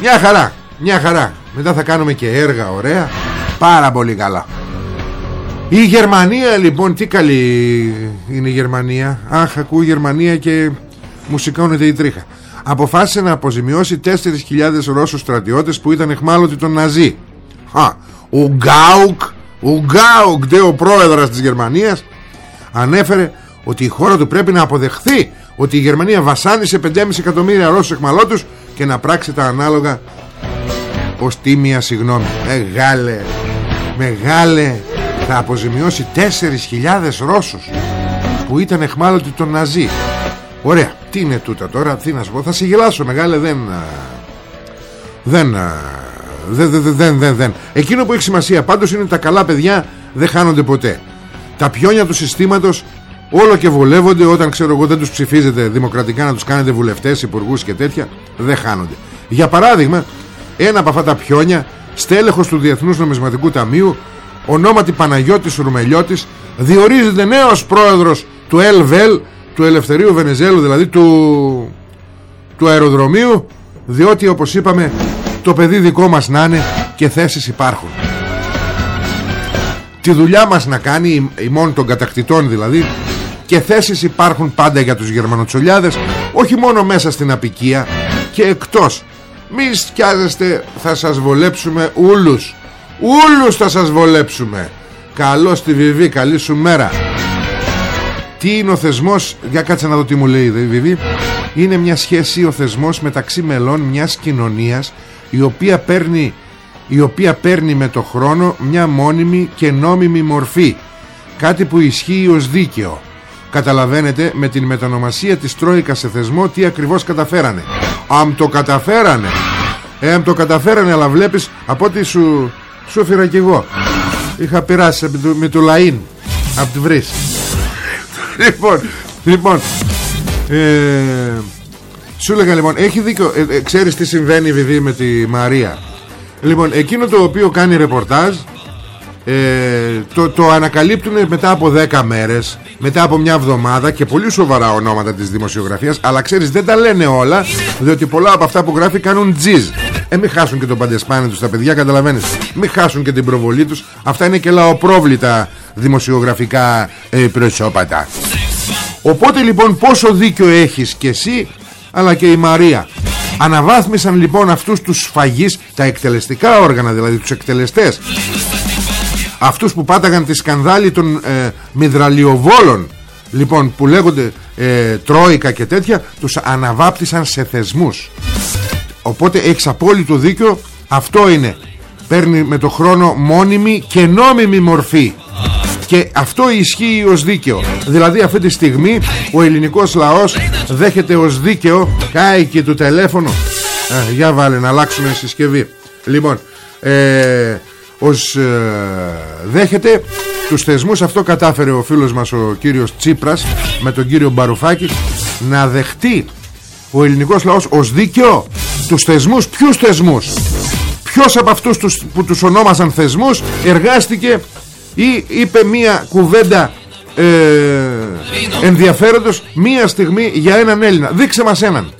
Μια χαρά Μια χαρά. Μετά θα κάνουμε και έργα ωραία. Πάρα πολύ καλά. Η Γερμανία λοιπόν Τι καλή είναι η Γερμανία. Αχ ακούω Γερμανία και Μου σηκώνεται η τρίχα. Αποφάσισε να αποζημιώσει 4.000 Ρώσους στρατιώτες Που ήταν εχμάλωτοι των Ναζί. Α, Ο Γκάουκ Ο Γκάουκ ο πρόεδρος της Γερμανίας ανέφερε ότι η χώρα του πρέπει να αποδεχθεί ότι η Γερμανία βασάνισε 5,5 εκατομμύρια Ρώσους εχμαλώτους και να πράξει τα ανάλογα ως τίμια συγγνώμη. Μεγάλε μεγάλε θα αποζημιώσει 4.000 Ρώσους που ήταν εχμάλωτοι των Ναζί. Ωραία τι είναι τούτα τώρα τι να σου πω θα σε γελάσω μεγάλε δεν δεν δεν, δεν, δεν, δεν, δεν. Εκείνο που έχει σημασία πάντως είναι τα καλά παιδιά δεν χάνονται ποτέ τα πιόνια του συστήματος όλο και βολεύονται όταν ξέρω εγώ δεν τους ψηφίζετε δημοκρατικά να τους κάνετε βουλευτές, υπουργούς και τέτοια δεν χάνονται. Για παράδειγμα ένα από αυτά τα πιόνια στέλεχος του Διεθνούς Νομισματικού Ταμείου ονόματι Παναγιώτης Ρουμελιώτης διορίζεται νέος πρόεδρος του ΕΛΒΕΛ του Ελευθερίου Βενεζέλου δηλαδή του, του αεροδρομίου διότι όπως είπαμε το παιδί δικό μας να είναι και θέσεις υπάρχουν τη δουλειά μας να κάνει ημών των κατακτητών δηλαδή και θέσεις υπάρχουν πάντα για τους Γερμανοτσολιάδες όχι μόνο μέσα στην απικία και εκτός. Μη σκιάζεστε θα σας βολέψουμε ούλους. Ούλους θα σας βολέψουμε. Καλό στη Βιβί καλή σου μέρα. Τι είναι ο θεσμός Για κάτσε να δω τι μου λέει η Βιβί. Είναι μια σχέση ο θεσμός μεταξύ μελών Μιας κοινωνίας Η οποία παίρνει η οποία παίρνει με το χρόνο μια μόνιμη και νόμιμη μορφή κάτι που ισχύει ως δίκαιο. Καταλαβαίνετε με την μετανομασία της Τρόικας σε θεσμό τι ακριβώς καταφέρανε. Αμ το καταφέρανε ε, αμ το καταφέρανε αλλά βλέπεις από ό,τι σου, σου έφερα κι εγώ. Είχα περάσει με το λαΐν. Από τη βρύση. Λοιπόν, λοιπόν ε, σου έλεγα λοιπόν έχει δίκιο. Ε, ε, ξέρεις τι συμβαίνει Βιβί με τη Μαρία; Λοιπόν εκείνο το οποίο κάνει ρεπορτάζ ε, το, το ανακαλύπτουν μετά από 10 μέρες μετά από μια εβδομάδα και πολύ σοβαρά ονόματα της δημοσιογραφίας αλλά ξέρεις δεν τα λένε όλα διότι πολλά από αυτά που γράφει κάνουν τζιζ. Ε μην χάσουν και τον παντεσπάνι τους τα παιδιά καταλαβαίνεις. Μην χάσουν και την προβολή τους. Αυτά είναι και λαοπρόβλητα δημοσιογραφικά ε, προσώπατα. Οπότε λοιπόν πόσο δίκιο έχεις και εσύ αλλά και η Μαρία αναβάθμισαν λοιπόν αυτούς τους σφαγείς τα εκτελεστικά όργανα δηλαδή τους εκτελεστές. Αυτούς που πάταγαν τη σκανδάλη των ε, μυδραλιοβόλων λοιπόν που λέγονται ε, τρόικα και τέτοια τους αναβάπτισαν σε θεσμούς. Οπότε έχεις απόλυτο δίκιο. Αυτό είναι. Παίρνει με το χρόνο μόνιμη και νόμιμη μορφή και αυτό ισχύει ως δίκαιο. Δηλαδή αυτή τη στιγμή ο ελληνικός λαός δέχεται ως δίκαιο κάηκε του τηλέφωνο. Ε, για βάλε να αλλάξουμε συσκευή. Λοιπόν ε, ως ε, δέχεται τους θεσμούς αυτό κατάφερε ο φίλος μας ο κύριος Τσίπρας με τον κύριο Μπαρουφάκη να δεχτεί ο ελληνικός λαός ως δίκαιο τους θεσμούς. Ποιους θεσμούς; Ποιος από αυτούς τους, που τους ονόμασαν θεσμούς εργάστηκε ή είπε μία κουβέντα ε, ενδιαφέροντος μία στιγμή για έναν Έλληνα. Δείξε μας έναν.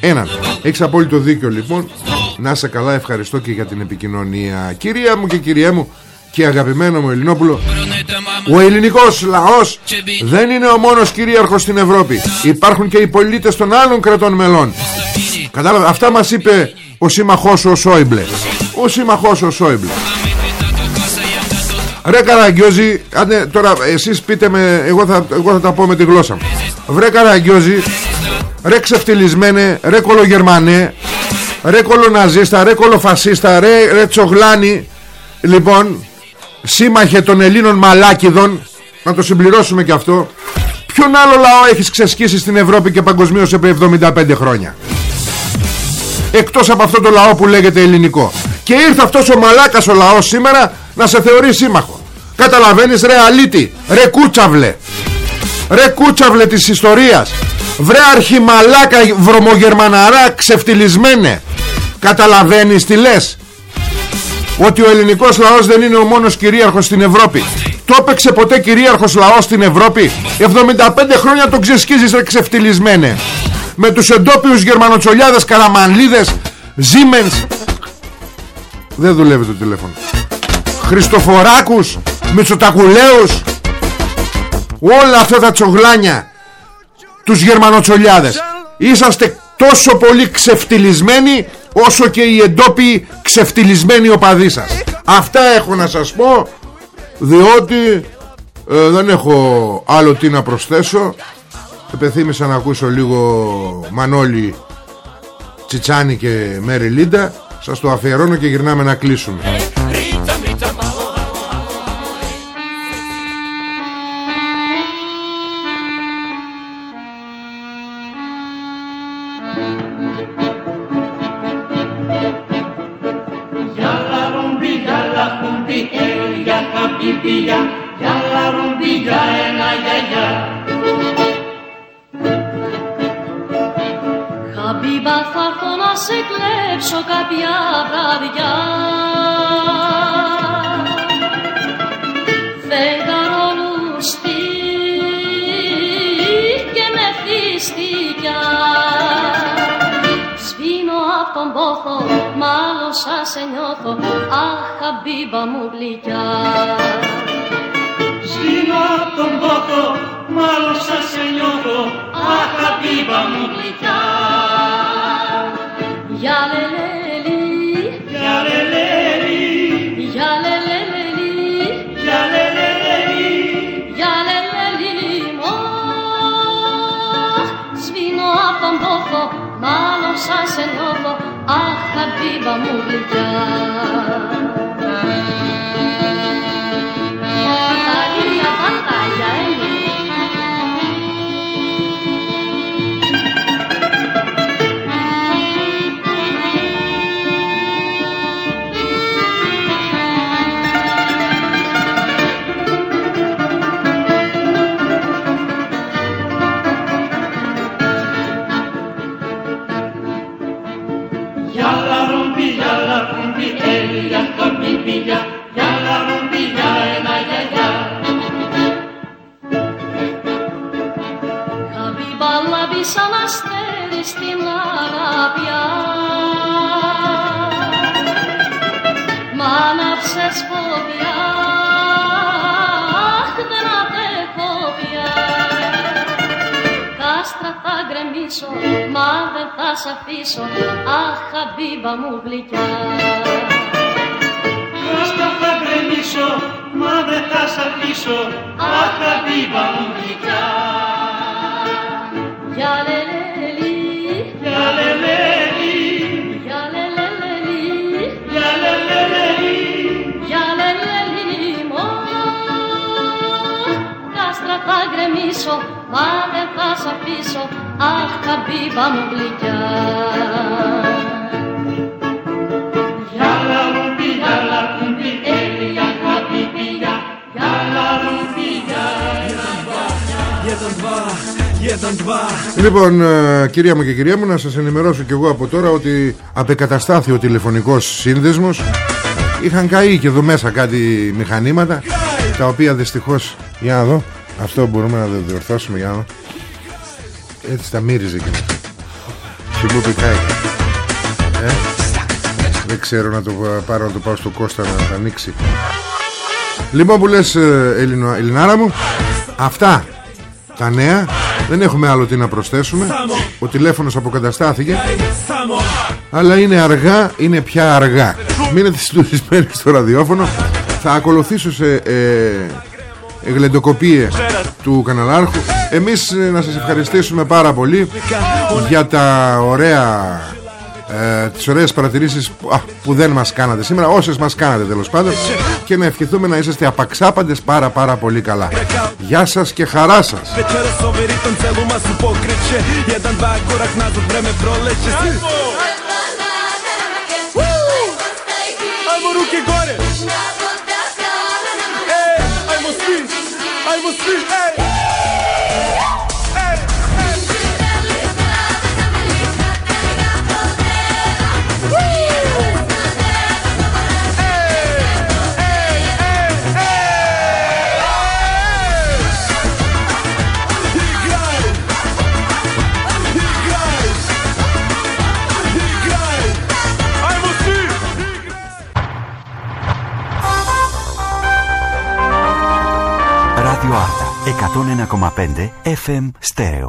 Έναν. Έχεις απόλυτο δίκιο λοιπόν. Να σε καλά ευχαριστώ και για την επικοινωνία. Κυρία μου και κυρία μου και αγαπημένο μου Ελληνόπουλο Ο ελληνικός λαός δεν είναι ο μόνος κυρίαρχος στην Ευρώπη. Υπάρχουν και οι πολίτες των άλλων κρατών μελών. Κατάλαβα, αυτά μας είπε ο σύμμαχός ο Σόιμπλε. Ο σύμμαχός ο Σόιμπλε Ρε Καραγκιόζη Τώρα εσείς πείτε με εγώ θα, εγώ θα τα πω με τη γλώσσα μου. Βρε Καραγκιόζη Ρε ξεφτυλισμένε Ρε κολογερμανέ Ρε κολοναζίστα, ρε κολοφασίστα, ρε, ρε τσογλάνη. Λοιπόν Σύμμαχε των Ελλήνων μαλάκιδων Να το συμπληρώσουμε και αυτό. Ποιον άλλο λαό έχεις ξεσκίσει στην Ευρώπη και παγκοσμίως επί 75 χρόνια; Εκτός από αυτό το λαό που λέγεται ελληνικό. Και ήρθε αυτός ο μαλάκας ο λαός σήμερα Να σε θεωρεί σύμμαχο Καταλαβαίνεις ρε αλήτη Ρε κούτσαβλε. Ρε κούτσαβλε της ιστορίας. Βρε αρχιμαλάκα βρωμογερμαναρά ξεφτυλισμένε. Καταλαβαίνεις τι λες. Ότι ο ελληνικός λαός δεν είναι ο μόνος κυρίαρχος στην Ευρώπη. Το έπαιξε ποτέ κυρίαρχος λαός στην Ευρώπη. 75 χρόνια το ξεσκίζεις ρε ξεφτυλισμένε. Με τους εντόπιους γερμανοτσολιάδες Καραμανλίδες Ζήμενς Δεν δουλεύει το τηλέφωνο. Χριστοφοράκους Μητσοτακουλέους Όλα αυτά τα τσογλάνια Τους γερμανοτσολιάδες. Είσαστε τόσο πολύ ξεφτυλισμένοι όσο και οι εντόπιοι ξεφτυλισμένοι οπαδοί σας. Αυτά έχω να σας πω διότι ε, δεν έχω άλλο τι να προσθέσω. Επεθύμησα να ακούσω λίγο Μανώλη Τσιτσάνη και Μέρι Λίντα. Σας το αφιερώνω και γυρνάμε να κλείσουμε μάλλον σας νιώθω Αχ, χαμπίμπα μου γλυκιά. Σβήνω απ' τον πόθο μάλλον σαν σε νιώθω. Αχ χαπίβα μου γλυκιά. Για λελέλη, για λελέλη. Για λελέλη, για λελέλη. Για λελέλη μου. Σβήνω απ' τον πόθο, μάλλον σαν σε νιώθω, αχ, χαμπίβα μου γλυκιά. Λοιπόν, ε, κυρία μου και κυρία μου, να σας ενημερώσω κι εγώ από τώρα ότι απεκαταστάθη ο τηλεφωνικός σύνδεσμος. Είχαν καεί και εδώ μέσα κάτι μηχανήματα, τα οποία δυστυχώς, για να δω, αυτό μπορούμε να το διορθώσουμε, για να δω. Έτσι τα μύριζε και αυτό. Και μου πει κάει. Ε; Δεν ξέρω να το πάρω να το πάω στο Κώστα να το ανοίξει. Λοιπόν που λες ε, Ελληνο, Ελληνάρα μου Αυτά τα νέα Δεν έχουμε άλλο τι να προσθέσουμε. Ο τηλέφωνος αποκαταστάθηκε. Αλλά είναι αργά Είναι πια αργά. Μείνετε συντονισμένοι στο ραδιόφωνο. Θα ακολουθήσω σε ε, Εγλεντοκοπίες του καναλάρχου. Εμείς ε, να σας ευχαριστήσουμε πάρα πολύ Για τα ωραία ε, τις ωραίες παρατηρήσεις που, α, που δεν μας κάνατε σήμερα όσες μας κάνατε τέλος πάντων. Και να ευχηθούμε να είσαστε απαξάπαντες πάρα πάρα πολύ καλά. Γεια σας και χαρά σας. Večeras s overitom celuma su pokreće Jedan, dva, korak nazad, vreme proleće Svi Ajmo ruke gore Ej, ajmo svi Ajmo svi, ej Ej, εκατόν ενα κομματέντε FM Στέο